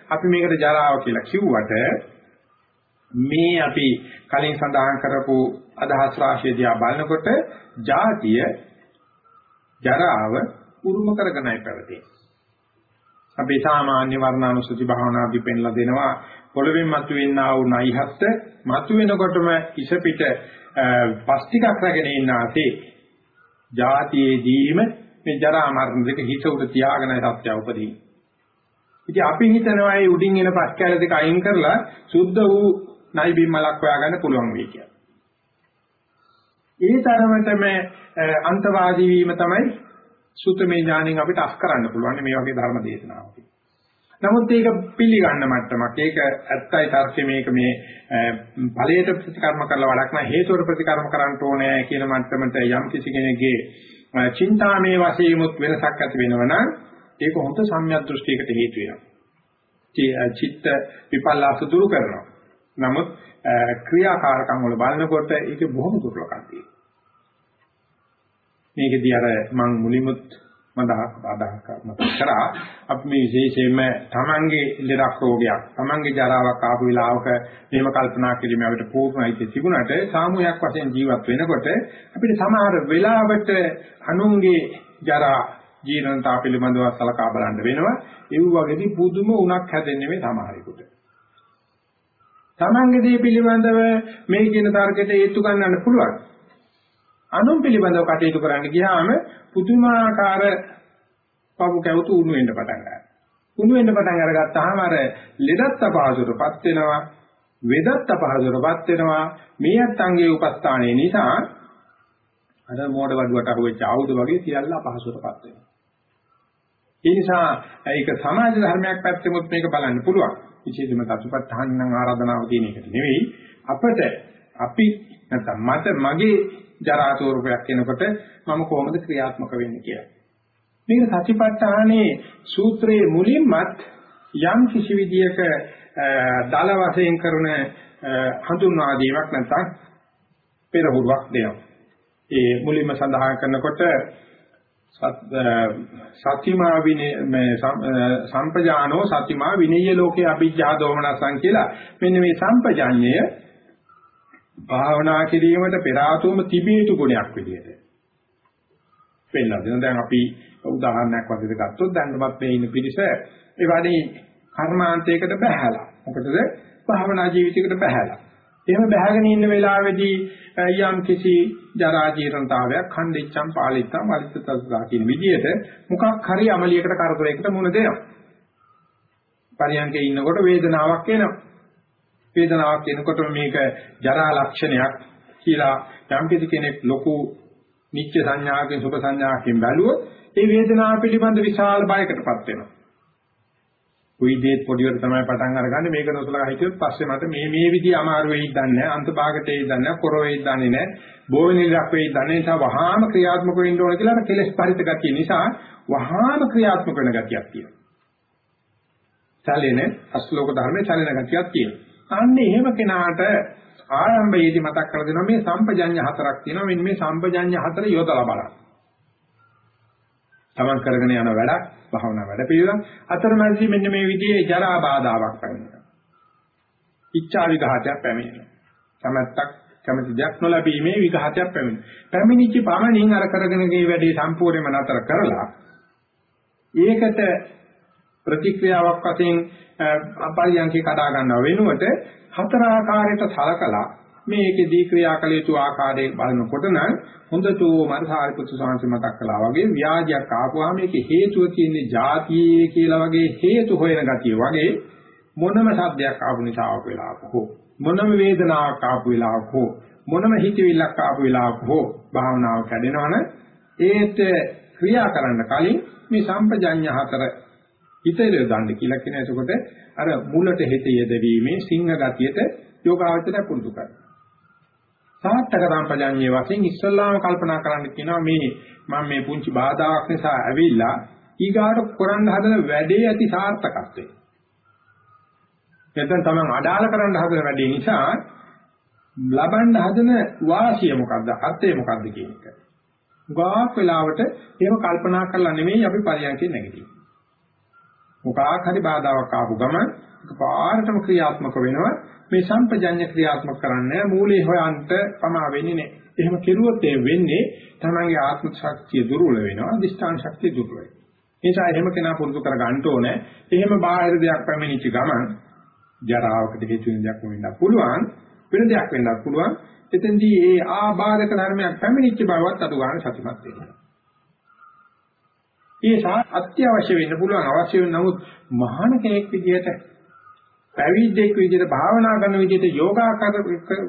අපි මේකට ජරාව කියලා කිව්වට මේ අපි කලින් සඳහන් කරපු අදහස් රාශිය දිහා බලනකොට ජාතිය ජරාව උරුම කරගෙනයි පැවතෙන්නේ. අපි සාමාන්‍ය වර්ණානුසුති භාවනාදී පෙන්ලා දෙනවා පොළවෙන් මතුවෙනා වූ නයිහත් මතුවෙනකොටම ඉස පිට පස් ටිකක් රැගෙන ඉන්න ASCII જાතියේදීම මේ ජරා මරණ දෙක හිත උඩ තියාගෙන සත්‍ය උපදී. ඉතින් අපි හිතනවා මේ උඩින් එන පස් කැල දෙක අයින් කරලා සුද්ධ වූ නයි බිම්මලක් හොයාගන්න පුළුවන් වෙයි කියලා. ඒ තරමටම අන්තවාදී වීම තමයි සුතමේ ඥාණයෙන් අපිට අස් කරන්න පුළුවන් මේ වගේ ධර්ම දේශනාවක්. නමුත් ඒක පිළිගන්න මට්ටමක්. ඒක ඇත්තයි තර්කයේ මේක මේ ඵලයට ප්‍රතිකර්ම කරලා වැඩක් නැහැ හේතුවට ප්‍රතිකර්ම කරන්න ඕනේ කියන මට්ටමට යම් කිසි කෙනෙක්ගේ චින්තාමේ වශයෙන්මුත් වෙනසක් ඇති වෙනවනම් ඒක හොඳ සම්‍යක් දෘෂ්ටියකට හේතු වෙනවා. චිත්ත විපල්ලාස දුරු කරනවා. නමුත් ක්‍රියාකාරකම් වල බලනකොට ඒක බොහොම දුර්ලභකම් තියෙනවා. මේකදී අර මං මුලිමුත් මදහක් අදහක් මතක් කරා. අපි මේ විශේෂයෙන්ම තමන්ගේ ලෙඩක් රෝගයක් තමන්ගේ ජරාවක් ආපු වෙලාවක මේව කල්පනා කිරීම අපිට පූර්ණයිති තිබුණාට සාමූහික වශයෙන් ජීවත් වෙනකොට අපිට සමහර වෙලාවට අනුන්ගේ ජරා ජීවන්තා පිළිබඳව සලකා බලන්න වෙනවා. ඒ වගේදී පුදුම උණක් හැදෙන්නේ මේ සමහරෙකුට තමන්ගේ දේ පිළිබඳව මේ කියන තර්කයට හේතු ගන්නන්න පුළුවන් අනුන් පිළිබඳව කටයුතු කරන්න ගියාම පුදුමාකාර පපු කැවුතු උණු වෙන්න පටන් ගන්නවා. උණු වෙන්න පටන් අරගත්තාම අර ලෙඩත් අපහසුටපත් වෙනවා, වෙදත් අපහසුටපත් වෙනවා. මේ අත්ංගේ උපස්ථානයේ නිසා අර මෝඩ වඩුවට අහුවෙච්ච ආයුධ වගේ සියල්ල අපහසුටපත් වෙනවා. ඒ නිසා ඒක සමාජ ධර්මයක් පැත්තෙමුත් මේක බලන්න පුළුවන්. විශේෂයෙන්ම තත්පත්හන් නම් ආරාධනාව කියන එකට නෙවෙයි අපිට අපි නැත්නම් මට මගේ ජරා ස්වරූපයක් එනකොට මම කොහොමද ක්‍රියාත්මක වෙන්නේ කියලා. මේක සතිපට්ඨානේ සූත්‍රයේ මුලින්මත් යම් කිසි විදියක දල වශයෙන් කරන හඳුන්වා දීමක් නැත්නම් පෙරහුරුවක් දෙනවා. ඒ මුලින්ම සඳහන් කරනකොට සතිමා විනේ සම්පජානෝ සතිමා විනීය ලෝකේ අභිජ්ජා දෝමනසං කියලා මෙන්න මේ සම්පජාඤ්ඤය භාවනා කිරීමට පෙර ආතුම තිබිය යුතු ගුණයක් විදිහට පෙන්නලා දෙනවා. දැන් අපි උදාහරණයක් වශයෙන් ගත්තොත් දැන්වත් මේ ඉන්න පිරිස ඒ වගේ කර්මාන්තයකට බහැලා. මොකටද? භාවනා ජීවිතයකට බහැලා. එහෙම බහැගෙන ඉන්න වෙලාවේදී යම් කිසි ජරා ජීර්ණතාවයක් ඛණ්ඩිච්ඡම් පාලිච්ඡම් වලිතතසා කියන විදිහට මොකක් හරි අමලියකට කරදරයකට මුහුණ දෙනවා. පරියන්කේ ඉන්නකොට වේදනාවක් එනවා. වේදනාවක් එනකොට මේක ජරා ලක්ෂණයක් කියලා යම් කිසි කෙනෙක් ලොකු නිත්‍ය සංඥාවකින් සුඛ සංඥාවකින් බැලුවොත් ඒ වේදනාව පිළිබඳ විශාල බයකටපත් වෙනවා. කුයි දේත් පොඩිවට තමයි පටන් අරගන්නේ මේක නොසලකා හිටියොත් පස්සේ මට මේ මේ විදිහ අමාරු වෙයි දන්නේ නැහැ අන්තභාගට වෙයි දන්නේ නැහැ කොර වෙයි දන්නේ නැහැ බෝවෙනිලක් වෙයි දන්නේ නිසා වහාම ක්‍රියාත්මක වෙන්න ඕන කියලා අර කෙලස් පරිත ගතිය නිසා වහාම ක්‍රියාත්මක වෙන ගතියක් තියෙනවා. චලෙන අස්ලෝක ධර්මයේ චලන ගතියක් තියෙනවා. අන්නේ එහෙම කෙනාට ආරම්භයේදී මතක් කරලා දෙනවා මේ සම්පජඤ්ඤ හතරක් තියෙනවා මෙන්න මේ සම්පජඤ්ඤ හතර යොදලා බලන්න. තමන් කරගෙන යන වැඩක් භාවනා වැඩ පිළිවෙල අතරමැදි මෙන්න මේ විදිහේ ජරා බාධාවක් පැමිණෙනවා. ඉච්ඡා විඝාතයක් පැමිණෙනවා. සමත්තක් කැමති දෙයක් නොලැබීමේ විඝාතයක් පැමිණෙනවා. පැමිණිච්ච පමණින් අර කරගෙන ගිය වැඩේ සම්පූර්ණයෙන්ම නතර කරලා ඒකට ප්‍රතික්‍රියාවක් වශයෙන් අපරියන්කේ කඩා ගන්නව වෙනුවට හතර ආකාරයට සලකලා මේකෙදී ක්‍රියා කළ යුතු ආකාරයේ බලනකොට නම් හොඳටම අර සාරිපුත්තු සාංශ මතක් කළා වගේ ව්‍යාජයක් ආපුවාම මේකේ හේතුව තියෙන්නේ ಜಾතියේ කියලා වගේ හේතු හොයන ගතිය වගේ මොනම සද්දයක් ආපු නිසා ආපු වෙලාවක හෝ මොනම වේදනාවක් ආපු වෙලාවක හෝ මොනම හිතවිල්ලක් ආපු වෙලාවක හෝ භාවනාව කැඩෙනවනේ ඒත් ක්‍රියා කරන්න කලින් මේ සම්පජඤ්ඤ හතර හිතේ දාන්න කියලා කියන එතකොට අර මුලට හිත යෙදවීමේ සිංහ ගතියට යෝගාවචරය පුරුදු කරනවා. සාත්තක සම්පජාඤ්ඤයේ වශයෙන් ඉස්සල්ලාම කල්පනා කරන්න කියනවා මේ මම මේ පුංචි බාධාවක් නිසා ඇවිල්ලා ඊගාට කරන්න හදන වැඩේ ඇති සාර්ථකත්වය. නැත්නම් තමන් අඩාල කරන්න හදන වැඩේ නිසා ලබන්න හදන වාසිය මොකද්ද? අර්ථය මොකද්ද කියන එක. ගාක් වෙලාවට එහෙම කල්පනා කරලා නෙමෙයි අපි පරියන්කේ නැගිටින්නේ. මොකක් හරි බාධාවක් ආපු ගමන් පාරටම ක්‍රියාත්මක වෙනවා මේ සම්පජඤ්ඤ ක්‍රියාත්මක කරන්නේ මූලයේ හොයන්ට පමා වෙන්නේ නැහැ. එහෙම කෙරුවොත් ඒ වෙන්නේ තමන්ගේ ආත්ම ශක්තිය දුර්වල වෙනවා, දිස්ත්‍රාණ ශක්තිය දුර්වල වෙනවා. ඒ නිසා එහෙම කෙනා පුරුදු කර ගන්න ඕනේ. එහෙම බාහිර දෙයක් පැමිණිච්ච ගමන් ජරාවකට හේතු වෙන දෙයක් වෙන්න පුළුවන්, වෙන දෙයක් වෙන්නත් පුළුවන්. එතෙන්දී ඒ ආබාධක ධර්මයක් පැමිණිච්ච බවත් අඩු ගන්න සතුටුමත් වෙනවා. ඒ අත්‍යවශ්‍ය වෙන්න පුළුවන් අවශ්‍ය වෙන නමුත් මහාන කෙනෙක් විදිහට පැවිද්දෙක් විදිහට භාවනා කරන විදිහට යෝගාකාර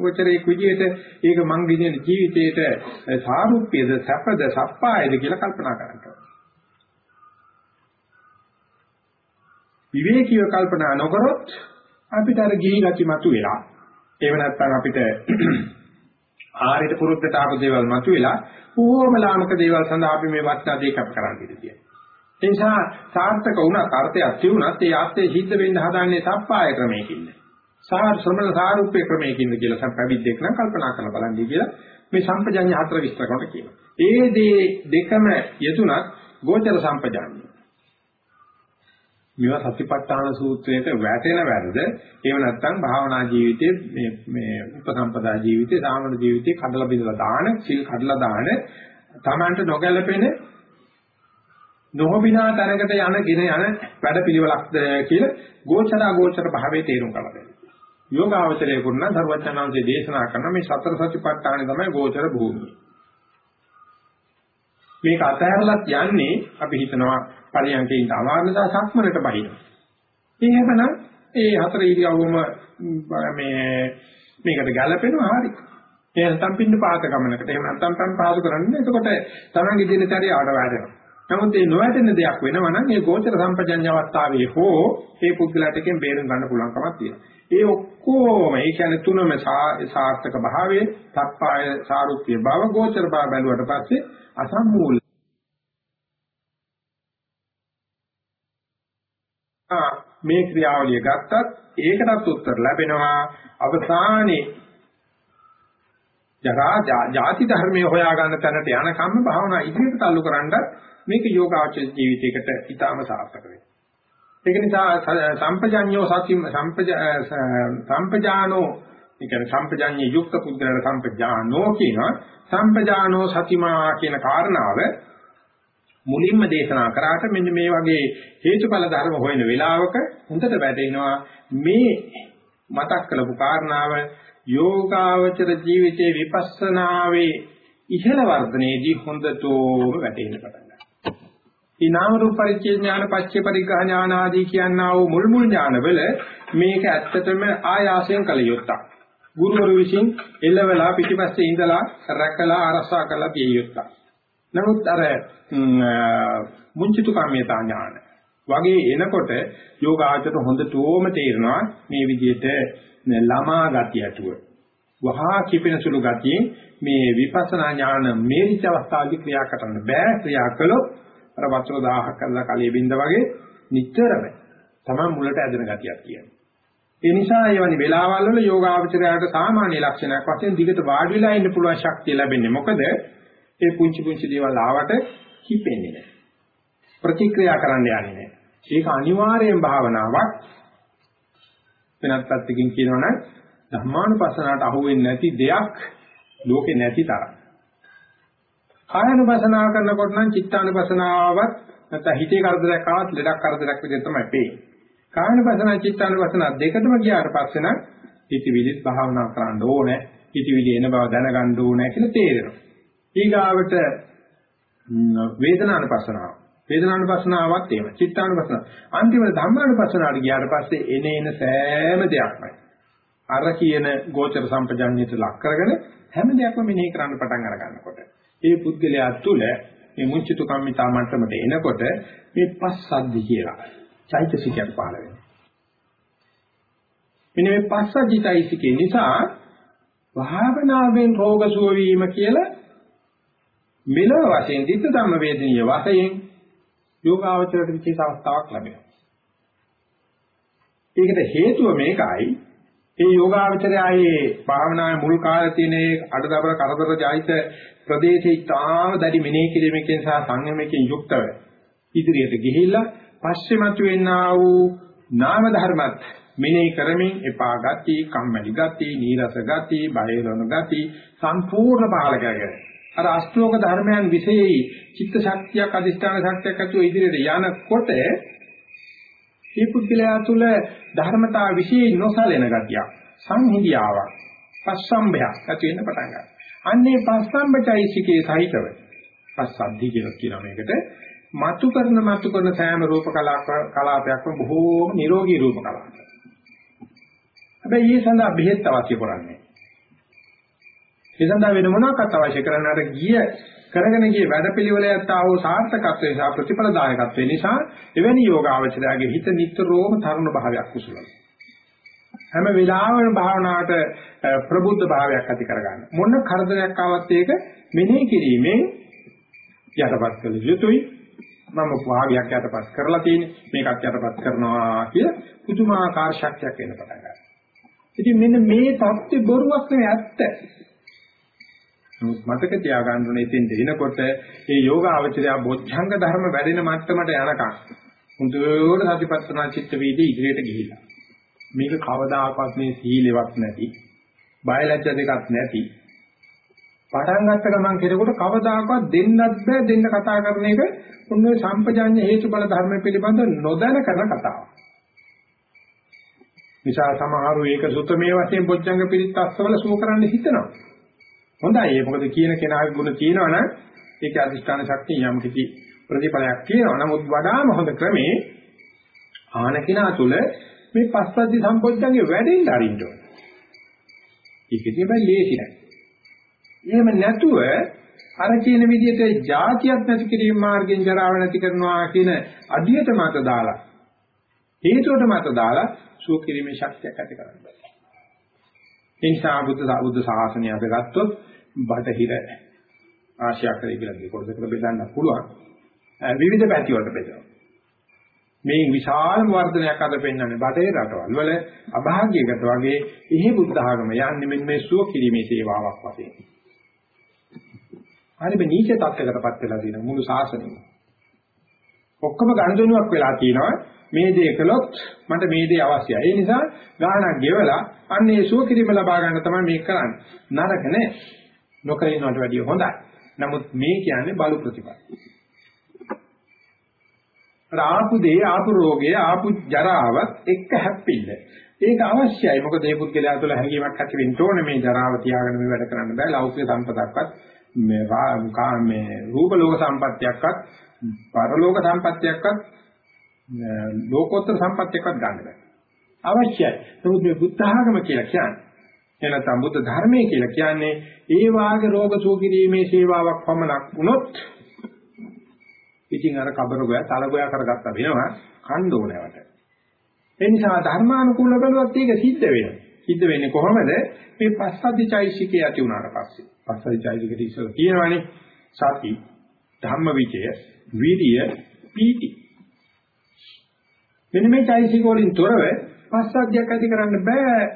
වචරයක් විදිහට ඒක මං විදින ජීවිතේට සාරුප්‍යද සැපද සප්පායද කියලා කල්පනා කරන්න විවේකීව කල්පනා නොකරොත් අපිට අර ගිහි ගති මතුවෙලා එහෙම නැත්නම් අපිට ආරිත පුරුද්දට ආපු දේවල් මතුවෙලා ඕම ලාමක දේවල් සඳහා අපි මේ වස්තා දෙක අප කරන්න ඉතියි. ඒ නිසා සාර්ථක වුණා කාර්යයක් තියුණත් ඒ ආස්තේ සිද්ධ වෙන්න හදන්නේ සප්පාය ක්‍රමයකින්. සාර ශ්‍රමණ සාරූප්‍ය ක්‍රමයකින් කියලා සම්පැවිද්දෙක් නම් කල්පනා කරලා බලන්නේ කියලා මේ සම්පජඤ්ඤ හතර විස්තර කරනකොට කියනවා. ඒ දේ දෙකම යෙදුනත් ගෝචර සම්පජඤ්ඤය. මේවා සතිපට්ඨාන සූත්‍රයට වැටෙන වැරද එහෙම නැත්නම් භාවනා ජීවිතයේ මේ මේ උපසම්පදා ජීවිතයේ සාමාන්‍ය ජීවිතයේ කඩලා බිඳලා දාන සිල් කඩලා දාන තමන්ට නොගැලපෙන නොහොබිනා තැනකට යන ගෙන යන වැඩ පිළිවෙලක්ද කියලා ගෝචර අගෝචර භාවයේ තේරුම් ගන්න. යෝගාවචරයේ කුණ ධර්මචනාංශයේ දේශනා කරන මේ සතර සතිපට්ඨානෙ තමයි ගෝචර භූමිය. මේක අතහැරලත් යන්නේ අපි හිතනවා පරියන්කේ ඉඳ අමාරුදා සක්මනට බහිනවා. එහෙමනම් ඒ හතර ඉරියව්වම මේ මේකට ගැළපෙනවා හරි. ඒ නැත්නම් පින්න පාත ගමනකට එහෙම නැත්නම් පම් පාදු කරන්නේ එතකොට තමන්ගේ දිනචරියාවට වැඩෙනවා. නමුත් මේ නොවැටෙන දෙයක් වෙනවා නම් ඒ ගෝචර සම්පජඤ්ඤ අවස්ථාවේ හෝ ඒ පුද්ගලයාට එකෙන් බේරුම් ගන්න පුළුවන් කමක් තියෙනවා. ඒ ඔක්කොම ඒ කියන්නේ තුනම සාර්ථක භාවයේ තප්පාය සාරුප්‍ය භව ගෝචර භව බැලුවට පස්සේ අසම්මූල මේ ක්‍රියාවලිය ගත්තත් ඒකටත් උත්තර ලැබෙනවා අවසානයේ ජරා ජාති ධර්මයේ හොයාගන්න තැනට යනකම් භාවනා ඉදිරියට تعلق කරන්න මේක යෝගාචර ජීවිතයකට ඊටාම සාර්ථක වෙනවා. ඒක නිසා සම්පජඤ්ඤෝ සති සම්පජානෝ ඒ කියන්නේ සම්පජඤ්ඤ යුක්ත පුද්ගලයන් සම්පජානෝ කියනවා සම්පජානෝ සතිමා කියන කාරණාව මුලින්ම දේශනා කරාට මෙන්න මේ වගේ හේතුඵල ධර්ම හොයන වෙලාවක හොඳට වැටෙනවා මේ මතක් කළපු කාරණාව යෝගාවචර ජීවිතයේ විපස්සනාවේ ඉහළ වර්ධනයේදී හොඳටම වැටෙන්න පටන් ගන්නවා. මේ නාම රූප පරිච්ඡේ ඥාන පච්චේ පරිග්‍රහ ඥාන ආදී කියනා වූ මුල් මුල් ඥානවල මේක ඇත්තටම ආයාසයෙන් කළ යුත්තක්. ගුරුවරු විසින් එළවලා පිටිපස්සේ ඉඳලා රැකලා ආරක්ෂා කරලා තිය යුත්තක්. නමුත් අර මුංචිතු කම්මිතා ඥාන වගේ එනකොට යෝගාචර හොඳටම තේරෙනවා මේ විදිහට ළමා ගතිය ඇතුව වහා කිපෙන සුළු ගතියෙන් මේ විපස්සනා ඥාන මේරිච අවස්ථාවේදී ක්‍රියා කරන්න බෑ ක්‍රියා කළොත් අර වතුර දාහක් කරලා කලිය බින්ද වගේ නිතරම තමයි මුලට ඇදෙන ගතියක් කියන්නේ. ඒ නිසා එවැනි වෙලාවල් වල යෝගාචරයට සාමාන්‍ය ලක්ෂණයක් වශයෙන් දිගට වාඩි වෙලා ඉන්න පුළුවන් ශක්තිය ලැබෙන්නේ. මොකද ඒ පුංචි පුංචි දේවල් ආවට කිපෙන්නේ නැහැ. ප්‍රතික්‍රියා කරන්න යන්නේ නැහැ. ඒක අනිවාර්යෙන් භාවනාවක්. වෙනත් පැත්තකින් කියනවනම් ධර්මානුපස්සනාවට අහු වෙන්නේ නැති දෙයක් ලෝකේ නැති තරම්. කායනුපස්සනාව කරනකොට නම් චිත්තානුපස්සනාවත් නැත්නම් හිතේ කරදරයක් ආවත් ලෙඩක් කරදරයක් විදිහට තමයි පේන්නේ. කායනුපස්සනා චිත්තානුපස්සනා දෙකටම ගියාට පස්සේ නම් හිතවිලිත් භාවනා කරන්න ඕනේ. හිතවිලි එන බව දැනගන්න ඕනේ කියලා තේරෙනවා. ඊගාවට වේදනානුපස්සනාව. වේදනානුපස්සනාවත් එහෙම. චිත්තානුපස්සනාව. අන්තිමට ධම්මානුපස්සනාවට ගියාට පස්සේ එන එන සෑම දෙයක්මයි. අර කියන ගෝචර සම්පජන්ණයට ලක් කරගෙන හැම දෙයක්ම මෙනෙහි කරන්න පටන් අර ගන්නකොට ඒ පුද්ගලයා තුළ මේ මුංචිතු කම්මිතා මට්ටමට එනකොට මේ පස්සද්ධි කියලා චෛතසිකයක් පහළ වෙනවා. මෙන්න මේ පස්සද්ධි චෛතසිකේ නිසා භාවනාවෙන් රෝග සුව වීම කියලා මෙලොව වශයෙන් ditta ධම්ම වේදනීය වශයෙන් යෝගාවචරයට විශේෂ අවස්ථාවක් ලැබෙනවා. ඒකට හේතුව මේකයි මේ යෝගාවචරයයේ භාවනාවේ මුල් කාලේ තියෙන අඩදබර කරදර ජායිත ප්‍රදේශේ තාම දැඩි මෙනෙහි කිරීමකින් සහ සංයමයෙන් යුක්තව ඉදිරියට ගිහිල්ලා පස්සේ මතුවෙනා වූ නාම ධර්මත් මෙනෙහි කරමින් එපා ගති, කම්මැලි ගති, නීරස ගති, බයලොන ගති සම්පූර්ණ පහල කරගෙන අර අෂ්ටෝක ධර්මයන් විශේෂයි චිත්ත ශක්තියක් අධිෂ්ඨාන ශක්තියක් ඇතුව ඉදිරියට යනකොට මේ පුද්ගලයා තුළ ධර්මතා විශේෂ නොසලෙන ගතියක් සංහිඳියාවක් පස්සම්බයක් ඇති වෙන්න පටන් ගන්නවා. අන්නේ පස්සම්බචෛසිකේ සහිතව පස්සද්ධි කියලා කියන මේකට මතු කරන මතු කරන සෑම රූප කලාපයක්ම බොහෝම නිරෝගී රූප කලාප. හැබැයි මේ සඳහා බෙහෙත් අවශ්‍ය කරන්නේ. ඒ සඳහා වෙන මොනවාක්වත් අවශ්‍ය කරන්නේ අර ගිය කරගෙන ගිය වැඩපිළිවෙලට ආව සාර්ථකත්වය සහ ප්‍රතිඵලදායකත්වය නිසා එවැනි යෝගාවචරයාගේ හිත නිතරම තරුණ භාවයක් කුසලයි. හැම වෙලාවෙම භාවනාවට ප්‍රබුද්ධ භාවයක් ඇති කරගන්න. මොන කරදරයක් ආවත් ඒක මෙනෙහි කිරීමෙන් යටපත් කළ යුතුයි. මම භාවයක් යටපත් කරලා තියෙන්නේ මේකත් යටපත් කරනවා කිය පුදුමාකාර ශක්තියක් එන්න පටන් ගන්නවා. ඉතින් මෙන්න මේ தත්ත්ව බොරුවක් නෙවෙයි ඇත්ත. නමුත් මතක තියාගන්න ඕනේ ඉතින් දෙනකොට මේ යෝගාවචරය බොද්ධංග ධර්ම වැඩෙන මට්ටමට යනකම් හොඳට සතිපත්තනා චිත්ත වීදී ඉදිරියට ගිහිලා. මේක කවදාකවත් මේ සීලෙවත් නැති, බයලජ්‍ය දෙකක් නැති. පටන් ගත්ත ගමන් කෙනෙකුට කවදාකවත් දෙන්නත් බෑ දෙන්න කතා කරන එක උන්නේ සම්පජාඤ්ඤ හේතුඵල ධර්ම පිළිබඳ නොදැන කරන කතාවක්. නිසා සමහරු ඒක සුතමේ වශයෙන් බොජ්ජංග පිළිත් අස්වල සුව කරන්න හිතනවා. හොඳයි ඒ මොකද කියන කෙනාගේ ගුණ තියෙනවනම් ඒකේ අධිෂ්ඨාන ශක්තිය යම් කිසි ප්‍රතිඵලයක් තියෙනවා. නමුත් වඩාම හොඳ ක්‍රමේ ආන කෙනා තුල මේ පස්සද්ධි සම්පොච්චංගේ වැඩෙන්න අරින්න ඕන. ඒකදී බෑ ලේසි නෑ. එහෙම නැතුව අර කියන විදිහට જાතියක් නැති කිරීම මාර්ගයෙන් ජරාව නැති කරනවා කියන අධියට මත දාලා හේතුවට මත දාලා සුව කිරීමේ ශක්තියක් ඇති කරගන්න බෑ. ඒ නිසා බුද්ධ බුද්ධ ශාසනය අද ගත්තොත් බටහිර ආශියා කරේ කියලා දෙකොටකට බෙදන්න පුළුවන්. විවිධ පැති වලට බෙදනවා. මේ විශාල වර්ධනයක් අද පෙන්වන්නේ බටහිර රටවල් වල අභාග්‍යගත වගේ එහි බුද්ධ ආගම යන්නේ මෙන්න මේ සුව කිරීමේ සේවාවක් වශයෙන්. හරි මේ නීච තත්ත්වයකටපත් වෙලා තියෙන මුළු ශාසනයම. ඔක්කොම ගනුදෙනුවක් වෙලා තියෙනවා මේ දේ කළොත් මට මේ දේ අවශ්‍යයි. ඒ නිසා ගාණක් ගෙවලා අන්න ඒ සුව කිරීම ලබා ගන්න තමයි මේක කරන්නේ. නරක නෑ. නොකර ඉන්නවට වැඩිය හොඳයි. නමුත් මේ කියන්නේ බලු ප්‍රතිපද. ආපු දේ ආපු රෝගය ආපු ජරාවත් එක්ක හැප්පිල්ල. ඒක අවශ්‍යයි. මොකද මේ පුද්ගලයා තුළ හැඟීමක් ඇති වෙන්න ඕනේ මේ ජරාව තියාගෙන මේ වැඩ කරන්න බෑ. ලෞකික සම්පතක්වත් මේ මේ රූප ලෝක සම්පත්තියක්වත් පරලෝක සම්පත්තියක්වත් ලෝකෝත්තර සම්පත්තියක්වත් ගන්න බෑ. අවශ්‍යයි. නමුත් මේ බුද්ධ ආගම කියලා කියන්නේ එනතම් බුද්ධ ධර්මයේ කියලා කියන්නේ ඒ වාගේ රෝග සුව කිරීමේ සේවාවක් පමණක් වුණොත් ඉතින් අර කබර ගෝය තල ගෝය කරගත්තා වෙනවා කණ්ඩ ඕනෑවට. ඒ නිසා ධර්මානුකූල බලවත් ඒක සිද්ධ වෙනවා. සිද්ධ වෙන්නේ කොහොමද? මේ පස්සද්ධි චෛසිකේ ඇති වුණාට පස්සේ. පස්සද්ධි චෛසිකේ ඉස්සෙල්ලා කියනවානේ සති, ධම්මවිචය, විරිය, පීති. මෙන්න මේ චෛසික වලින් තොරව පස්සද්ධියක් ඇති කරන්න බෑ.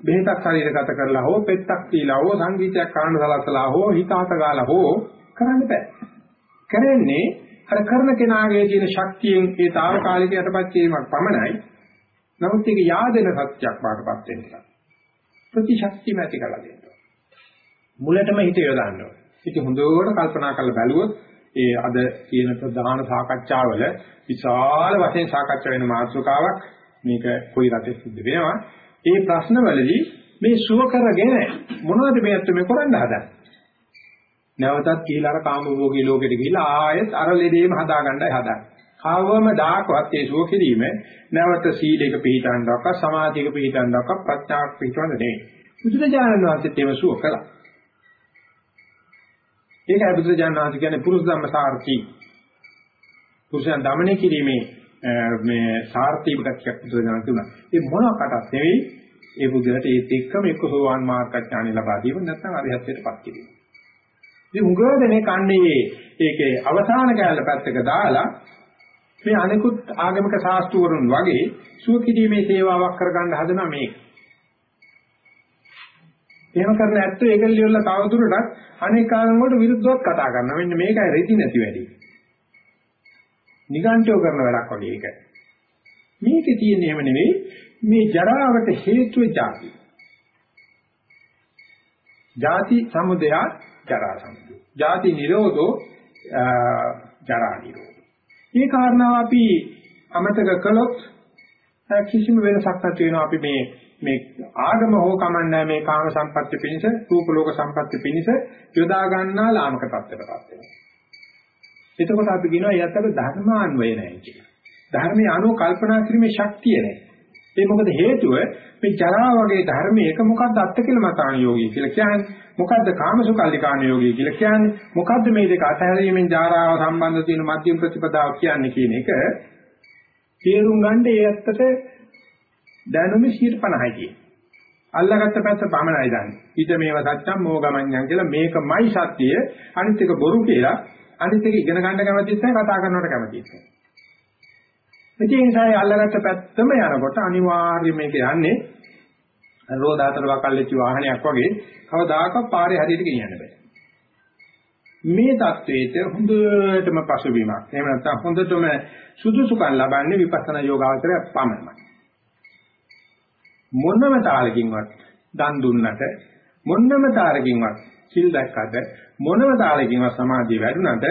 බෙහෙතක් ශරීරගත කරලා හෝ පෙත්තක් තියලා හෝ සංගීතයක් කාණ සලසලා හෝ හිතාත ගාලා හෝ කරන්න බෑ. කරන්නේ අර කරන කෙනාගේ තියෙන ශක්තියෙන් ඒ తాවකාලික යටපත් කිරීමක් පමණයි. නමුත් ඒක yaadena සත්‍යක් බාටපත් වෙනවා. ප්‍රතිශක්තිය නැති කරලා දෙනවා. මුලටම හිත යොදන්න ඕනේ. ඉතින් හොඳට කල්පනා කරලා බැලුවොත් ඒ අද කියන ප්‍රධාන සාකච්ඡාවල විශාල වශයෙන් සාකච්ඡා වෙන මාතෘකාවක් මේක කොයි රටේ සිද්ධ වෙනවා. ඒ ප්‍රශ්නවලදී මේ සුව කරගෙන මොනවද මේ අත්තු මේ කරන්න හදන්නේ? නැවතත් කියලා අර කාමභෝගී ලෝකෙට ගිහිල්ලා ආයෙත් අර ලෙඩේම හදාගන්නයි හදන්නේ. කවම දායකවත් ඒ සුව කිරීම නැවත සීලයක පිළිතන්ඩක්ක සමාධියක පිළිතන්ඩක්ක ප්‍රඥාවක් පිළිතන්ඩ නෙවෙයි. බුදුරජාණන් වහන්සේත් ඒව සුව කළා. ඒකයි බුදුරජාණන් වහන්සේ කියන්නේ පුරුෂ ධම්ම සාර්ථී. පුරුෂයන් দমনය කිරීමේ මේ සාර්ථී ගතියක් බුදුරජාණන් තුනා. ඒ මොනකටත් නෙවෙයි ඒ බුදුරට ඒත් එක්කම එක්ක සෝවාන් මාර්ගඥානෙ ලබා දීම නැත්නම් අරිහත්ත්වයටපත් කිරීම. ඉතින් උගෝදනේ කන්නේ ඒකේ අවසාන ගැල්ල පැත්තක දාලා මේ අනිකුත් ආගමික ශාස්ත්‍රවරුන් වගේ සුව කිරීමේ සේවාවක් කරගන්න හදන මේක. එහෙම කරන ඇත්තෝ ඒක ලියවලා තවදුරටත් අනෙක් ආගම් වලට විරුද්ධව කතා කරනවා. මෙන්න මේකයි රෙදි නැති වැඩි. නිගණ්ඨයෝ කරන වැඩක් වගේ ඒක. මේකේ තියෙන්නේ එහෙම නෙවෙයි මේ ජරාවට හේතුව ජාති. ජාති සමුදය ජරා සමුදය. ජාති නිරෝධෝ ජරා නිරෝධ. මේ කාරණාව අපි අමතක කළොත් කිසිම වෙනසක් නැති වෙනවා අපි මේ මේ ආගම හෝ කමන්නේ මේ කාම සම්පත්‍ය පිණිස රූප ලෝක සම්පත්‍ය පිණිස යොදා ගන්නා ලාමක තත්ත්වයටපත් වෙනවා. එතකොට අපි කියනවා යත්තක ධර්මාන්වය නැහැ කියලා. ධර්මයේ අනුව කල්පනා කිරීමේ ශක්තිය නැහැ. ඒ මොකද හේතුව මේ ජරා වගේ ධර්මයක මොකද්ද අත්කලමතාන යෝගී කියලා කියන්නේ? මොකද්ද කාමසුකල්ලිකාන යෝගී කියලා කියන්නේ? මොකද්ද මේ දෙක අතහැරීමෙන් ජරාව සම්බන්ධ තියෙන මධ්‍යම ප්‍රතිපදාව කියන්නේ කියන එක තේරුම් ගන්න ඒ ඇත්තට දැනුමේ 150යි කියන්නේ. අල්ලගත්ත පැත්ත පමණයි දන්නේ. ඊට මේව සත්‍යම් මොගමඤ්ඤං කියලා මේකමයි සත්‍යය අනිත් එක බොරු කියලා අනිත් එක ඉගෙන ගන්න කැමතිත් නැහැ කතා කරනවට කැමතිත් නැහැ. ඒ නිසා අල්ලගත්ත පැත්තම යනකොට අනිවාර්යයෙන් මේක යන්නේ රෝදාතර වකල්ලිච්ච වාහනයක් වගේ කවදාකවත් පාරේ හරියට ගෙනියන්න බෑ. මේ தത്വෙට හොඳටම පසුබිමක්. එහෙම නැත්නම් හොඳටම සුදුසුකම් ලබන්නේ විපස්සනා යෝගාවචරය පමණයි. මොනම තාලකින්වත් දන් දුන්නට මොනම තාලකින්වත් සිල් දැක්කට මොනම තාලකින්වත් සමාධිය වැඩුණට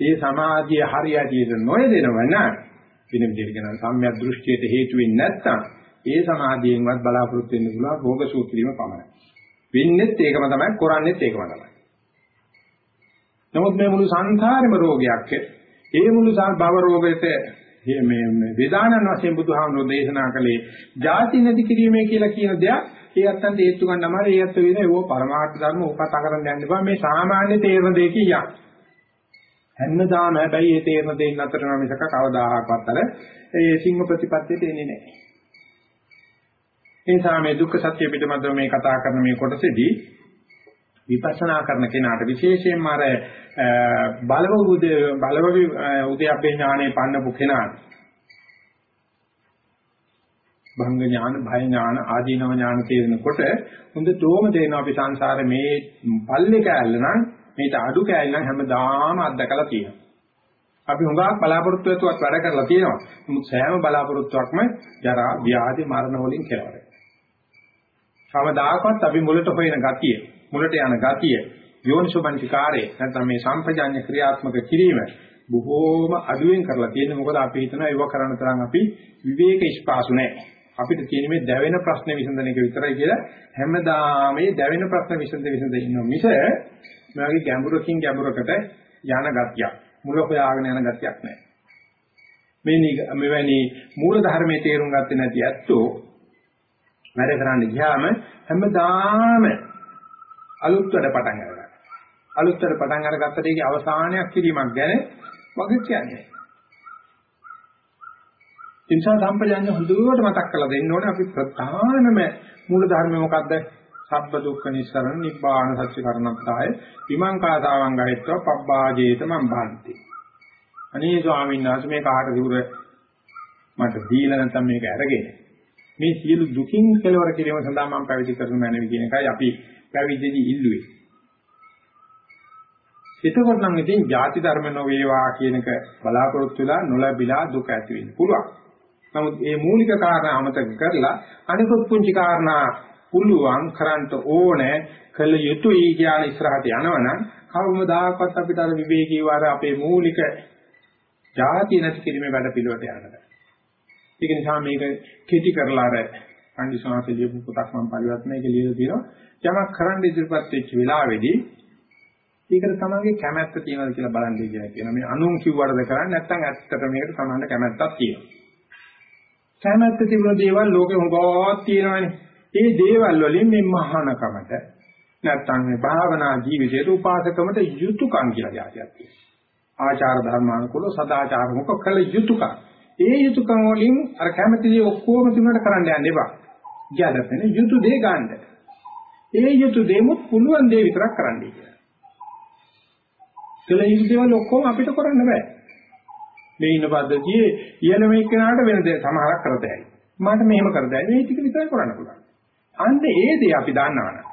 ඒ සමාධිය හරියට නොයදෙනව නම් වෙන විදිහට කියන සම්‍යක් දෘෂ්ටියට හේතු වෙන්නේ නැත්නම් ඒ සමාධියෙන්වත් බලාපොරොත්තු වෙන්න පුළුවන් රෝග සූත්‍රීම පමණයි. වෙන්නේත් ඒකම තමයි කරන්නේත් ඒකම තමයි. නමුත් මේ මුළු සංසාරෙම රෝගයක් ඒ මුළු භව රෝගයට මේ වේදානන් වශයෙන් බුදුහාමුදුරෝ දේශනා කළේ ಜಾති නැති කිරීමේ කියලා කියන දෙයක්. ඒ අත්තන්ට හේතු ගන්න අමාරු. ඒ අත්ත වෙන ඒව පරමාර්ථ ධර්ම උපකතා කරන්න යන්න බෑ මේ සාමාන්‍ය තේරන දෙය කියක් හැන්නදාම හැබැයි ඒ තේරන දෙයින් අතර නම් මිසක කවදාහක්වත් අර ඒ සිංහ ප්‍රතිපත්තියට එන්නේ නැහැ. ඒ නිසා මේ දුක්ඛ සත්‍ය පිටමද්ද මේ කතා කරන මේ කොටසේදී විපස්සනා කරන කෙනාට විශේෂයෙන්ම අර බලව උදේ බලව උදයබ්බේ ඥානෙ පන්නපු කෙනාට භංග ඥාන, භය ඥාන, ආදීනව ඥාන තේරෙනකොට හොඳ තෝම තේරෙනවා අපි සංසාරේ මේ පල්ලේ කෑල්ල නම් මේට අඩු කෑල්ල නම් හැමදාම අත්දකලා තියෙනවා. අපි හුඟක් බලාපොරොත්තු වෙතුවත් වැඩ කරලා තියෙනවා. නමුත් සෑම බලාපොරොත්තුවක්ම ජරා, ව්‍යාධි, මරණ වලින් කෙලවරයි. කවදාකවත් අපි මුලට හොයන ගතිය, මුලට යන ගතිය, යෝනිසෝමනසිකාරේ නැත්නම් මේ සම්පජාඤ්ඤ ක්‍රියාත්මක කිරීම බොහෝම අඩුවෙන් කරලා තියෙන්නේ මොකද අපි හිතනවා ඒව කරන්න තරම් අපි විවේක ස්පාසු නැහැ. අපිට තියෙන මේ දැවෙන ප්‍රශ්න විසඳන එක විතරයි කියලා හැමදාම මේ දැවෙන ප්‍රශ්න විසඳ විසඳ ඉන්න මිස මේ වගේ ගැඹුරකින් ගැඹුරකට යන ගතියක් මුල හොයාගෙන යන ගතියක් නැහැ. මේ මෙවැනි මූල ධර්මයේ තේරුම් ගත්තේ නැති ඇත්තෝ වැඩ කරන්න ගියාම හැමදාම අලුත් වැඩ පටන් ගන්නවා. අලුත් වැඩ පටන් අරගත්තට ඒකේ අවසානයක් කිරීමක් ගැන වගේ කියන්නේ. ඉන්සා සම්පජාඤ්ඤ හොඳට මතක් කරලා දෙන්න ඕනේ අපි ප්‍රධානම මූල ධර්ම මොකද්ද? සබ්බ දුක්ඛ නිස්සරණ නිබ්බාන සත්‍ය කරණත්තාය විමං කාසාවං ගහෙත්වා පබ්බාජේත මම් භාන්ති. අනේ ස්වාමීන් වහන්සේ මේ කාට දිවුර මට දීලා නැත්නම් මේක අරගෙන මේ සියලු දුකින් කෙලවර කිරීම සඳහා මම පැවිදි කරනු මැනවි කියන එකයි අපි පැවිදිදී ඉල්ලුවේ. එතකොට නම් ඉතින් ಜಾති ධර්ම නොවේවා කියන එක බලාපොරොත්තු වෙලා නොලැබිලා දුක ඇති වෙන්න පුළුවන්. නමුත් මේ මූලික කාරණා අමතක කරලා අනිකුත් පුංචි කාරණා පුළුවන් කරන්ට ඕනේ කළ යුතුයි කියන ඉස්සරහට යනවනම් කවමදාකවත් අපිට අර විවේකී වාර අපේ මූලික ಜಾති නැති කිරීමේ වැඩ පිළිවෙලට යන්න ඒක නිසා මේක කෙටි කරලා අර පන්දිසාංශ ලියපු පොතක් මම පරිවර්තනයක ලියලා තියෙනවා. යමක් කරන්න ඉදිරිපත් වෙච්ච වෙලාවේදී ඒකට තමන්ගේ කැමැත්ත තියෙනවද කියලා බලන්නේ කියලා කියනවා. මේ අනුන් කිව්වටද කරන්නේ නැත්නම් ඇත්තට මේකට සමාන කැමැත්තක් තියෙනවා. කැමැත්ත තිබුණ දේවල් ලෝකෙ හොඟක් තියෙනවානේ. ඒ දේවල් වලින් මේ මහානකමට නැත්නම් මේ භාවනා ජීවිතයේ උපාසකමට යුතුයකම් කියලා જાතියක් තියෙනවා. ආචාර ධර්මානුකූල සදාචාර මොක කළ යුතුයකම්. ඒ යුතුයකම් වලින් අර කැමැති දේ ඔක්කොම තුනට කරන්න යන්න එපා. ගැළපෙන යුතු දේ ගන්න. ඒ යුතු දෙමුත් පුළුවන් දේ විතරක් කරන්නයි කියලා. කළ යුතු දේවල් ඔක්කොම අපිට කරන්න බෑ. මේ ඉන්න පද්ධතියේ ඉහළ මේ කෙනාට වෙන දේ සමහරක් කරතයි. මට මෙහෙම කරදයි. මේ ටික විතරයි කරන්න පුළුවන්. අන්න ඒ දේ අපි දන්නවනේ.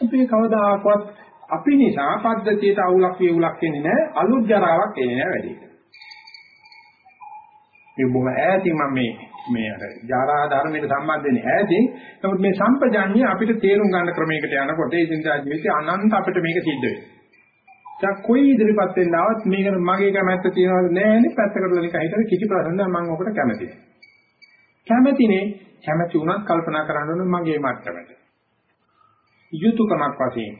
අපි කවදාකවත් අපි නිසා පද්ධතියට අවුලක් වියුලක් එන්නේ නැහැ අලුත් ජරාවක් එන්නේ නැහැ වැඩි. මේ බොහොම ඈතින් මම මේ මේ අර ජාරා ධර්මයට සම්බන්ධ වෙන්නේ ඈතින් නමුත් මේ සම්පජාඤ්ඤය අපිට තේරුම් ගන්න ක්‍රමයකට යනකොට ඒ දිනදා ජීවිතේ අනන්ත අපිට මේක සිද්ධ වෙනවා. දැන් කොයි ඉදිරිපත් වෙන්න ආවත් මේක මගේ කැමැත්ත තියනවද නැහැනේ පැත්තකට නිකන් හිතන කිසි ප්‍රශ්න නැහැ. මම ඔකට කැමති කැමතිනේ. කැමති වුණත් කල්පනා කරන්න ඕනේ මගේ මට්ටමට. යුතුයකමක් වශයෙන්.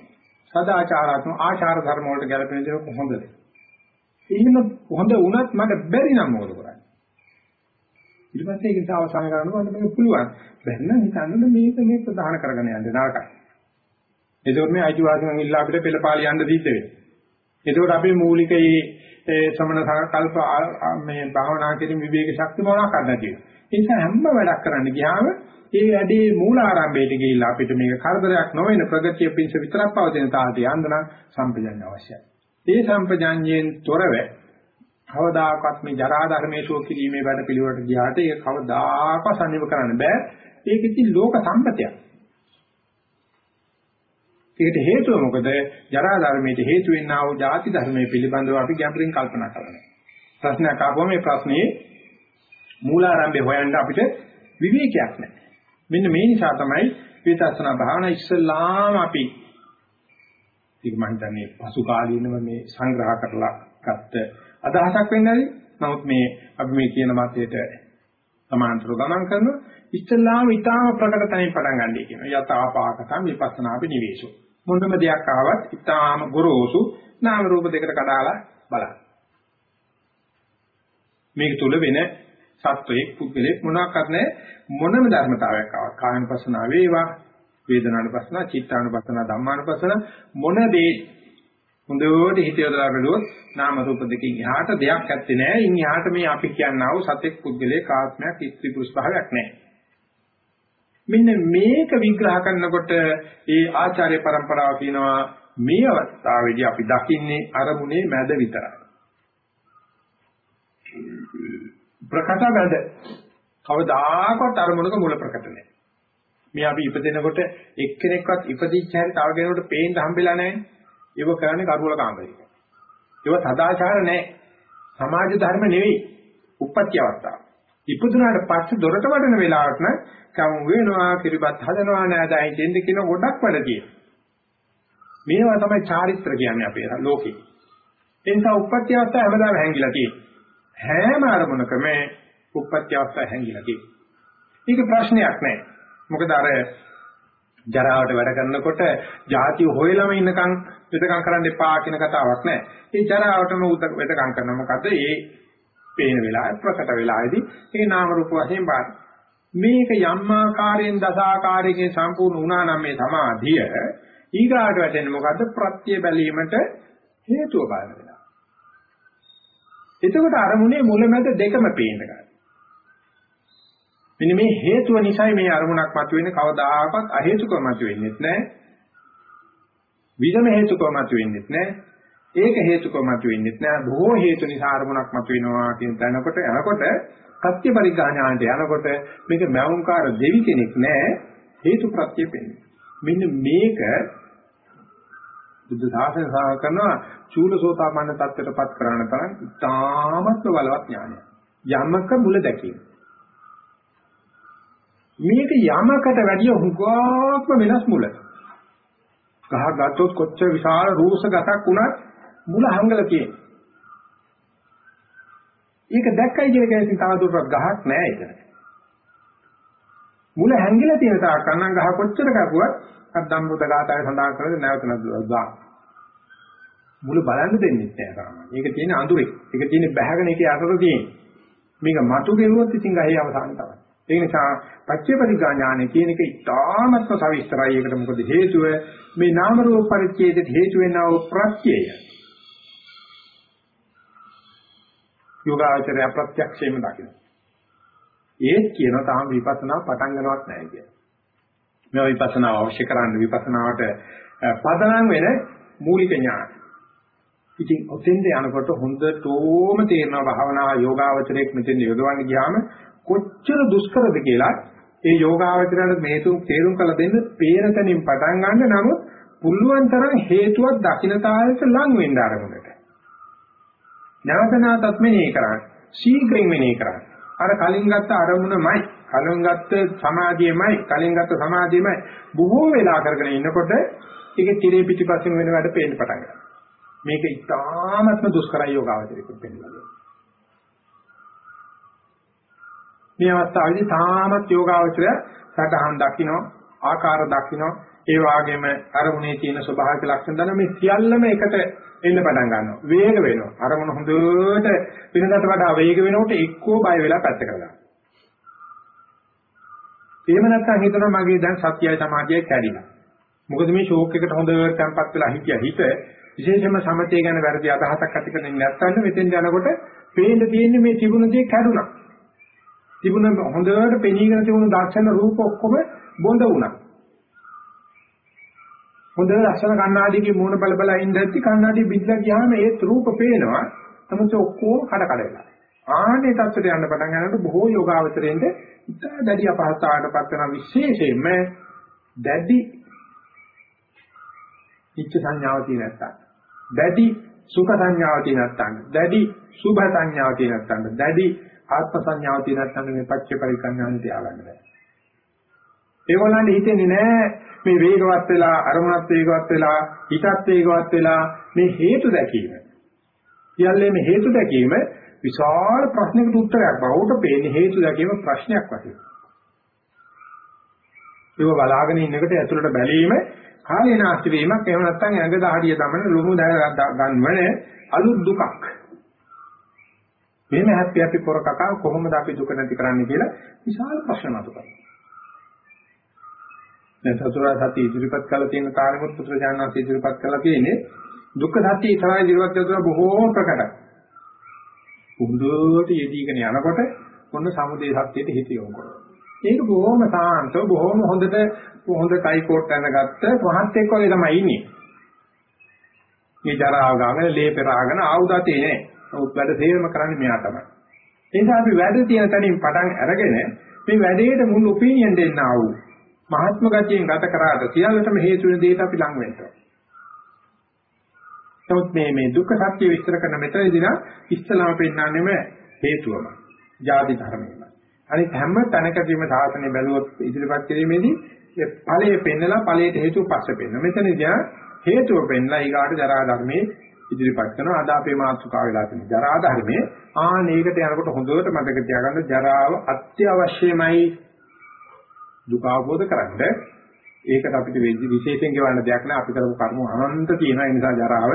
සදාචාරාත්මක ආචාර ධර්ම වලට ගැලපෙන දේ කොහොමද? එහෙම හොඳ වුණත් මට බැරි නම් මොකද? කරන්නේ ඊට පස්සේ ඒක නිසා අවසන් කරනකොට මේක පුළුවන්. බැන්න හිතන්නේ මේක මේ ප්‍රධාන කරගෙන යන්න නරකයි. ඒකෝට මේ අයිතිවාසිකම් ඉල්ලා අපිට පෙළපාලි යන්න සිද්ධ වෙනවා. ඒකෝට අපේ මූලික ඒ සමන සංකල්ප මේ භාවනා කිරීම විවේක ශක්තිය මොනවා කරන්නද කියන්නේ. ඒ නිසා හැම වැඩක් කරන්න ගියාම ඒ වැඩේ මූල ආරම්භයට ගිහිල්ලා අපිට මේක කරදරයක් නොවන ප්‍රගතිය පිණිස විතරක් පවතින තාලට යන්න නම් සම්පජඤ්ඤ අවශ්‍යයි. ඒ සම්පජඤ්ඤයෙන් තොරව කවදාකවත් මේ ජරා ධර්මයේ ශෝක කිරීමේ වැඩ පිළිවෙලට ගියාට ඒක කවදාකවත් සම්නිව කරන්න බෑ. ඒක ඉතින් ලෝක සම්පතයක්. ඒකට හේතුව මොකද? ජරා ධර්මයේ හේතු වෙන්නා වූ ಜಾති ධර්මයේ පිළිබඳව අපි ගැඹුරින් කල්පනා කරනවා. ප්‍රශ්නයක් ආවම මේ ප්‍රශ්නේ මූලාරම්භය හොයන්න අපිට විවේකයක් නැහැ. මෙන්න මේ නිසා තමයි විපස්සනා භාවනා ඉස්සල්ලාම අපි ඒක මම හිතන්නේ පසු කාලීනව මේ සංග්‍රහ කරලා ගත්ත අදහසක් වෙන්නදී නමුත් මේ අපි මේ කියන මතයට සමාන්තරව ගමන් කරනවා ඉස්සල්ලාම ඊටාම ප්‍රකට තැනින් පටන් ගන්නයි කියනවා. යථාපාකතම් විපස්සනා පිනිවේෂෝ මොනම දෙයක් ආවත් ඊටාම ගොරෝසු නාම රූප දෙකට කඩාලා බලන්න. මේක තුල වෙන සත්වයේ පුද්ගලෙක් මොනවාක්වත් නැහැ. මොනම ධර්මතාවයක් ආවත් කායනුපස්සනා වේවා වේදනානුපස්සනා චිත්තානුපස්සනා ධම්මානුපස්සනා මොන දේ හොඳට හිත යොදලා බලුවොත් නාම රූප දෙකකින් එහාට දෙයක් ඇත්තේ නැහැ. ඉන් එහාට මේ අපි කියනා වූ සතෙක් පුද්ගලයේ කාත්මයක් ස්ත්‍රී පුරුෂ භාවයක් නැහැ. මෙන්න මේක විග්‍රහ කරනකොට ඒ ආචාර්ය પરම්පරාව කියනවා මේ අවස්ථාවේදී අපි දකින්නේ අරමුණේ මැද විතරයි. ප්‍රකට මැද. කවදාකවත් අරමුණක මුල ප්‍රකට නැහැ. මේ අපි ඉපදෙනකොට එක්කෙනෙක්වත් ඉපදිච්ච හැටි තව කෙනෙකුට පේන්න හම්බෙලා නැහැ. ඒව කරන්නේ කරුවල කාමරයක. ඒව සදාචාර නැහැ. සමාජ ධර්ම නෙවෙයි. උප්පත්ති අවස්ථාව. ඉපදුනාට පස්සේ දොරට වඩන වෙලාවට නම් කම් වෙනවා, කිරිබත් හදනවා නෑදයි දෙන්න කියන ගොඩක් වැඩ තියෙනවා. මේවා තමයි චාරිත්‍ර කියන්නේ අපේ ලෝකේ. ඒ නිසා උප්පත්ති අවස්ථාව හැමදාම හැංගිලා තියෙනවා. හැම අරමුණකම උප්පත්ති අවස්ථාව හැංගිලා තියෙනවා. මේක ප්‍රශ්නයක් නෑ. මොකද අර ජරාවට වැඩ කරනකොට ಜಾති හොයලම ඉන්නකම් වෙදකම් කරන්න එපා කියන කතාවක් නෑ. ඒ ජරාවටම වෙදකම් කරන මොකද ඒ පේන වෙලාවේ ප්‍රකට වෙලාවේදී ඒ නාම රූප වශයෙන් බාර. මේක යම් ආකාරයෙන් දසාකාරයකින් සම්පූර්ණ වුණා නම් මේ සමාධිය ඊගාට වැටෙන්නේ මොකද්ද? ප්‍රත්‍ය බැලීමට හේතුව බලන වෙලාව. එතකොට අරමුණේ මුලමැද දෙකම පේන්න ගන්නවා. මෙන්න මේ හේතුව නිසායි මේ අරමුණක් මතුවෙන්නේ කවදාකවත් අහේතුකව මතුවෙන්නේ නැහැ. විදම හේතුකව මතුවෙන්නේ නැහැ. ඒක හේතුකව මතුවෙන්නේ නැහැ. බොහෝ හේතු නිසා අරමුණක් මතුවෙනවා කියන දැනකොට යනකොට සත්‍ය පරිඥාණයට යනකොට මේක මෞංකාර දෙවි කෙනෙක් නැහැ. හේතු ප්‍රත්‍ය පෙන්නේ. මෙන්න මේක බුද්ධ ශාසනය සාහ කරනවා චූලසෝතාපන්න තත්ත්වයටපත් කරන්න තරම් ඉතාමත්ම බලවත් ඥානයක්. යමක මුල දැකීම. මේක යමකට වැඩිය හුඟක්ම වෙනස් මුල. ගහ ගත්තොත් කොච්චර විශාල රූස ගතක් වුණත් මුල හංගලා තියෙනවා. ඒක දැක්කයි කියන කෙනෙක් තවදුරටත් ගහක් නෑ ඒක. මුල හැංගිලා තියෙන තාක් කන්නම් ගහ කොච්චර කපුවත් අද්දම්බුත ගාතාවේ සඳහන් කරන්නේ නැවත නදුවා. මුල බලන්න දෙන්නේ නැහැ තාම. ඒක තියෙන අඳුරේ. ඒක තියෙන බැහැගෙන ඒකේ අතර තියෙන. මේක මතු ගෙවුවොත් ඉතින් ගහේ අවසාන තමයි. ඒ නිසා පච්චේපරිගා ඥානෙ කියන එක ඉතාමත්ම සවිස්තරයි. ඒකට මොකද හේතුව මේ නාම රූප පරිච්ඡේදයට හේතු වෙනා වූ ප්‍රත්‍යය. යෝගාචරය ප්‍රත්‍යක්ෂයෙන්ම දකින්න. ඒත් කියන තාම විපස්සනා පටන් ගන්නවත් නැහැ කියන. මේ විපස්සනාව අවශ්‍ය කරන්නේ විපස්සනාවට පදනම් වෙන මූලික ඥාන. ඉතින් ඔතෙන්ද යනකොට හොඳටම තේරෙනවා භාවනා යෝගාවචරයක් මෙතෙන් යොදවන්න ගියාම කොච්චර දුෂ්කරද කියලා ඒ යෝගාවචරයට මේතු තේරුම් කළ දෙන්න පේරතනින් පටන් ගන්න නමුත් පුළුවන් තරම් හේතුවක් දකින්න තාලෙට ලං වෙන්න ආරමුණට. නැවත නැවතත් මෙනෙහි කරන්න. ශීඝ්‍රයෙන් මෙනෙහි කරන්න. අර කලින් ගත්ත අරමුණමයි, කලින් ගත්ත සමාධියමයි, කලින් ගත්ත සමාධියමයි බොහෝ වෙලා කරගෙන ඉන්නකොට ඒකේ tire පිටිපස්සෙන් වෙන වැඩ පේන්න පටන් ගන්නවා. මේක ඉතාමත්ම දුෂ්කරයි යෝගාවචරයකට පෙන්නනවා. මේ අවස්ථාවේදී තාමත් යෝගාවචරය සටහන් දකින්න ආකාර දකින්න ඒ වගේම අරමුණේ තියෙන ස්වභාවික ලක්ෂණ දන්න මේ සියල්ලම එකට එන්න පටන් ගන්නවා වේග වෙනවා අරමුණ හොඳට වෙනදාට වඩා වේග වෙනකොට එක්කෝ බය වෙලා පැත්ත කරගන්නවා එහෙම නැත්නම් හිතනවා මගේ දැන් සත්‍යයි සමාධියයි කැඩිලා. මොකද මේ ෂෝක් එකට හොඳට තැම්පත් වෙලා හිටිය හිත විශේෂයෙන්ම සමතේ ගැන වැරදි අදහසක් ඇති කරගෙන නැත්නම් මෙතෙන් යනකොට පේන්න තියෙන්නේ මේ තිබුණ දේ කැඩුනා. තිබුණ හොඳට පෙනීගෙන තිබුණු දර්ශන රූප ඔක්කොම බොඳ වුණා. හොඳ ලක්ෂණ කණ්ණාඩියකින් මූණ බල බල ඉඳද්දි කණ්ණාඩිය බිඳලා ගියාම ඒ රූප පේනවා. නමුත් ඔක්කොම කඩ කඩ වෙලා. ආනේ තත්ත්වයට යන්න පටන් ගන්නකොට බොහෝ යෝගාවචරයෙන්ද ඉතා දැඩි අපහසුතාවයටපත් වෙන විශේෂයෙන්ම දැඩි ඉච්ඡ සංඥාව තියෙන නැත්තම් දැඩි සුඛ සංඥාව තියෙන නැත්තම් දැඩි සුභ සංඥාව තියෙන නැත්තම් දැඩි ආත්ම සංඥාව තියෙන නැත්තම් මේ පච්ච පරිකඥාන තියාගන්න බෑ ඒගොල්ලන්ට හිතෙන්නේ නෑ මේ වේගවත් වෙලා අරමුණත් වේගවත් වෙලා හිතත් වේගවත් වෙලා මේ හේතු දැකීම. කියන්නේ මේ හේතු දැකීම විශාල ප්‍රශ්නයකට උත්තරයක් බවට පේන්නේ හේතු දැකීම ප්‍රශ්නයක් වශයෙන්. ඒක බලාගෙන ඉන්නකොට ඇතුළට බැලීම කාලේ නාස්ති වීමක් එහෙම නැත්නම් ඇඟ දහඩිය දමන ලුණු ගන්නවන අලුත් දුකක්. මේ හැපි හැපි පොර කකා කොහොමද අපි දුක නැති කරන්නේ කියලා විශාල ප්‍රශ්න මතුවෙනවා. දැන් චතුරාර්ය සත්‍ය ඉදිරිපත් කරලා තියෙන කාර්යමුත් පුත්‍රජානනාථ ඉදිරිපත් කරලා තියෙන්නේ දුක්ඛ සත්‍ය ඉස්සරහ ඉදිරිපත් කරලා බොහෝ ප්‍රකටයි. හොඳට යෙදීගෙන යනකොට මොන සමුදේ සත්‍යයට හිත යොමු කරනවා. ඒක බොහොම සාන්ත බොහොම හොඳට හොඳ ටයි කෝට් අඳගත්ත වහත් එක්ක වගේ තමයි ඉන්නේ. මේ ජරාව ගාගෙන ලේ පෙරාගෙන ආවුදතේ නෑ. නමුත් වැඩ තේරම කරන්නේ මෙයා තමයි. ඒ නිසා අපි වැඩ තියෙන තැනින් පටන් අරගෙන මේ වැඩේට මුල් ඔපිනියන් දෙන්න ආවෝ මහත්ම ගතියෙන් ගත කරාට සියල්ලටම හේතු වෙන දෙයට අපි ලං වෙන්න නමුත් මේ මේ දුක්ඛ සත්‍ය විස්තර කරන මෙතනදී නම් ඉස්සලාම පෙන්නන්නේම හේතුවම. ජාති ධර්මයම. අනිත් හැම තැනකදීම සාසනය බැලුවොත් ඉදිරිපත් කිරීමේදී ඵලයේ පෙන්නලා ඵලයට හේතුව පස්සේ පෙන්න. මෙතනදී හේතුව පෙන්නලා ඊගාට ජරා ධර්මයේ ඉදිරිපත් කරනවා. අද අපේ මාතෘකාව වෙලා තියෙන ජරා ධර්මයේ. ආනේකට යනකොට හොඳට මතක තියාගන්න ජරාව අත්‍යවශ්‍යමයි. දුක අවබෝධ කරගන්න. ඒකට අපිට වෙද්දි විශේෂයෙන් ගෙවන්න දෙයක් නෑ අපි කරපු කර්ම අනන්ත තියෙනවා ඒ නිසා ජරාව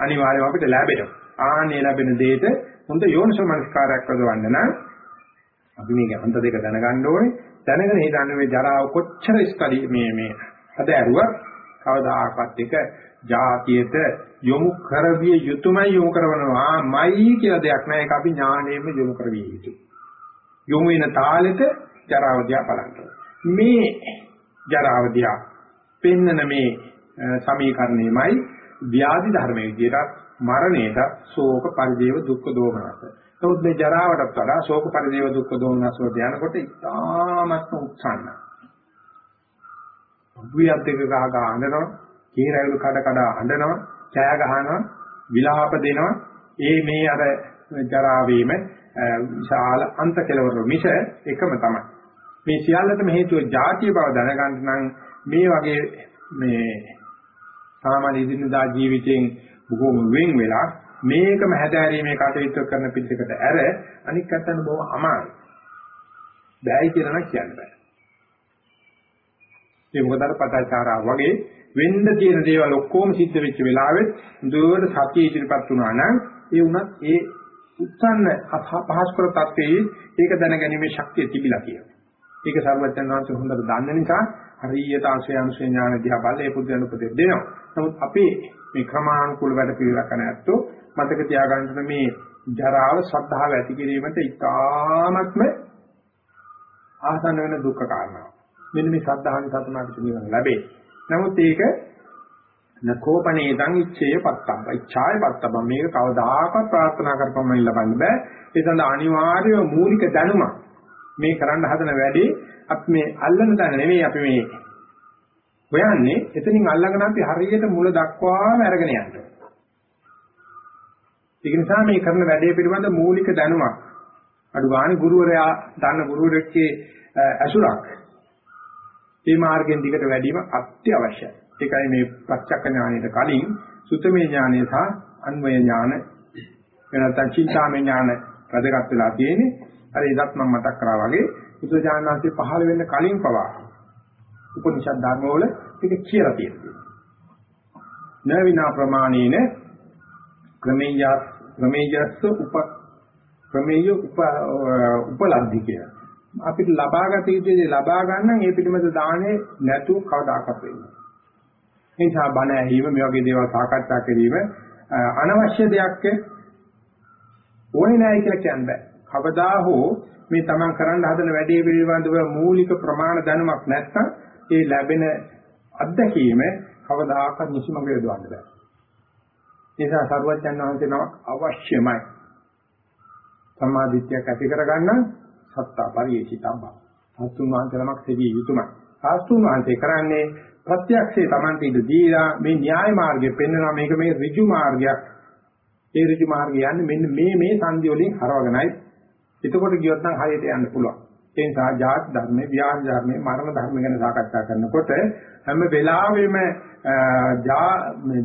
අනිවාර්යයෙන් අපිට ලැබෙනවා. ආන්නේ ලැබෙන දෙයට හොඳ යෝනිසෝ මනස්කාරයක් වදවන්න නම් අපි මේක අන්ත දෙක දැනගන්න ඕනේ. දැනගෙන හිතන්නේ මේ ජරාව කොච්චර ස්කලි මේ මේ අද ඇරුවත් කවදාකවත් එක જાතියට යොමු කරවිය යුතුයමයි යොමු කරනවා මයි කියලා දෙයක් නෑ ඒක අපි ඥාණයෙන්ම යොමු කරවිය යුතුයි යොමු වෙන තාලෙට ජරාව දිහා බලන්න මේ ජරාව දිහා පෙන්නන මේ සමීකරණයමයි ව්‍යාධි ධර්මයේ විදිහට මරණයට ශෝක පරිදේව දුක්ඛ දෝමනස. නමුත් මේ ජරාවටත් වඩා ශෝක පරිදේව දුක්ඛ දෝමනස වලට යනකොට ඉතාමත්ම උත්සන්න. බුියත් දෙක ගහ ගහ අඬනවා, කීරැවුළු කඩ කඩ අඬනවා, ඡාය ගහනවා, විලාප දෙනවා. ඒ මේ අර ජරාවීම විශාල අන්ත කෙලවර මිස එකම තමයි. මේ සියල්ලටම හේතුව ಜಾතිය බව දැනගන්න නම් මේ වගේ මේ සාමාන්‍ය ඉදිනදා ජීවිතයෙන් බොහෝම වෙන් වෙලා මේකම හැදෑරීමේ කටයුතු කරන පිළිසකට ඇර අනික් අතන බොහොම අමාරුයි. බෑයි කියලා නම් කියන්න බෑ. ඒ මොකද අර පටාචාරා වගේ වෙන්න තියෙන දේවල් ඔක්කොම සිද්ධ වෙච්ච වෙලාවෙත් දුවට සතිය ඉදිරිපත් වුණා නම් ඒ උනත් ඒ උත්සන්න පහස්කර තත්ත්වයේ ඒක දැනගැනීමේ ශක්තිය තිබිලා කියනවා. ඒක සර්වඥාන් වහන්සේ හොඳට දන්න නිසා හරියට ආශ්‍රය අනුශේ ඥාන දිහා බලලා ඒ පුදුජන උපදෙස් දෙනවා. නමුත් අපේ මේ ක්‍රමානුකූල වැඩ පිළිවෙලක් නැත්තෝ මතක තියාගන්න මේ ජරාව ශ්‍රද්ධාව ඇති කිරීමට ඉතාමත්ම ආසන්න වෙන දුක්ඛ කාරණා. මෙන්න මේ ශ්‍රද්ධාවෙන් සතුටට නිවන ලැබේ. නමුත් ඒක නකෝපනේදං ඉච්ඡේය පත්තබ්බ. ඉච්ඡාය පත්තබ්බ මේක කවදාකවත් ප්‍රාර්ථනා කරපමණ ලබන්න බෑ. ඒ සඳහා අනිවාර්ය මූලික දැනුමක් මේ කරන්න හදන වැඩේ අපි මේ අල්ලන තැන නෙවෙයි අපි මේ හොයන්නේ එතනින් අල්ලගෙන අපි හරියට මුල දක්වාම අරගෙන යන්න. ඒක නිසා මේ කරන වැඩේ පිළිබඳ මූලික දැනුමක් අඩු ගානේ ගුරුවරයා දන්න ගුරුවරෙක්ගේ ඇසුරක් මේ මාර්ගෙන් දිගට වැඩිම අත්‍යවශ්‍යයි. ඒකයි මේ ප්‍රත්‍යක්ෂ ඥානයට කලින් සුතමේ ඥානය සහ අන්වය ඥාන වෙනත්නම් චින්තාමය ඥාන වැඩගත් වෙලා තියෙන්නේ. අර ඉදත් මම මතක් කරා වගේ බුදුජානනාංශයේ පහළ වෙන්න කලින් පවා උපනිෂද් ධර්මවල ඒක කියලා තියෙනවා. නවිනා ප්‍රමාණේන ක්‍රමේයස් ක්‍රමේයස් උප ක්‍රමේය උප උපලබ්ධි කියලා. අපිට ලබාගත යුතුදී ලබා ගන්න ඒ පිළිබඳ දානේ නැතුව කවදාකවත් වෙන්නේ. ඒ නිසා බණ ඇහිීම මේ වගේ දේවල් සාකච්ඡා කිරීම අනවශ්‍ය දෙයක් ඕනේ නැහැ කියලා කියන්නේ. කවදා හෝ මේ තමන් කරන්න හදන වැඩේ පිළිබඳව මූලික ප්‍රමාණ දැනුමක් නැත්නම් ඒ ලැබෙන අත්දැකීම කවදාකවත් නිසිමඟ යොදවන්න බෑ. ඒ නිසා සරුවචන් වහන්සේ නමක් අවශ්‍යමයි. සම්මාදිට්ඨියක් ඇති කරගන්න සත්තා පරිේශිතම්බා. සතුන් වහන්සේ නමක් සෙවි යුතුයමයි. සාස්තුන් වහන්සේ කරන්නේ ප්‍රත්‍යක්ෂේ Tamante ඉද දීලා මේ න්‍යාය මාර්ගය පෙන්වනවා මේක මේ ඍජු මාර්ගයක්. ඒ ඍජු මාර්ගය යන්නේ මෙන්න මේ මේ සංදි වලින් හරවගෙනයි. එතකොට ගියොත් නම් හරියට යන්න පුළුවන්. ඒ නිසා ජාති ධර්ම, ව්‍යාජ ධර්ම, මරණ ධර්ම ගැන සාකච්ඡා කරනකොට හැම වෙලාවෙම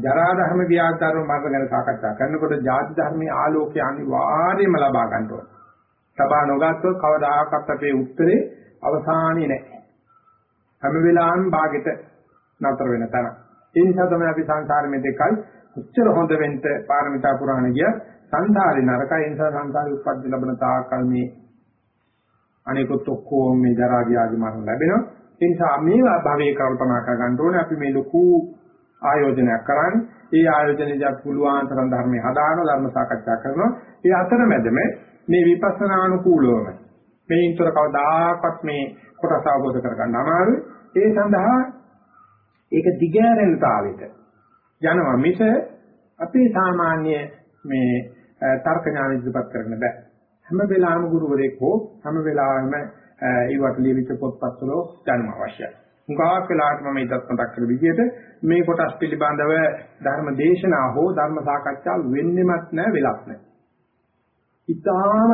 ජරා ධර්ම, ව්‍යාජ ධර්ම, මරණ ගැන සාකච්ඡා කරනකොට ජාති ධර්මයේ ආලෝකය අනිවාර්යයෙන්ම ලබා ගන්න ඕනේ. ලබා නොගත්තොත් කවදාකවත් අපේ උත්තරේ අවසානයේ නැහැ. හැම වෙලාවෙම භාගෙට නතර වෙන තැන. ඒ නිසා තමයි අපි සංසාරෙ මේ දෙකයි උච්චර හොඳ වෙන්න පාරමිතා පුරාණ ගිය සංසාරේ නරකයි ඒ නිසා සංසාරේ උප්පත්ති ලැබෙන තාකල් මේ අනිකුත් ඔක්කොම මේ ජරා ව්‍යාධි මරණ ලැබෙනවා. ඒ නිසා මේවා භවයේ කල්පනා කර ගන්න ඕනේ අපි මේ ලොකු ආයෝජනයක් කරන්නේ. ඒ ආයෝජනයේදී අපි පුළුවන් තරම් ධර්මයේ හදාන ධර්ම සාකච්ඡා කරනවා. ඒ අතරමැදම මේ විපස්සනා අනුකූලවම මේන්තර කවදාකවත් මේ කොටස අවබෝධ කරගන්න අමාරුයි. ඒ සඳහා ඒක දිගෑරෙන තාලෙට යනවා මිස අපේ සාමාන්‍ය මේ තර්ක ඥාන ඉදිරිපත් කරන්න බෑ. හැම වෙලාවෙම ගුරුවරයෙක් හෝ හැම වෙලාවෙම ඒවට ලියවිච්ච පොත්පත්වල දැනුම අවශ්‍යයි. මුගාක් වෙලාවට මම ඉදත් මතක් කළ විදිහට මේ කොටස් පිළිබඳව ධර්ම දේශනා හෝ ධර්ම සාකච්ඡා වෙන්නෙමත් නැහැ වෙලක් නැහැ. ඉතාම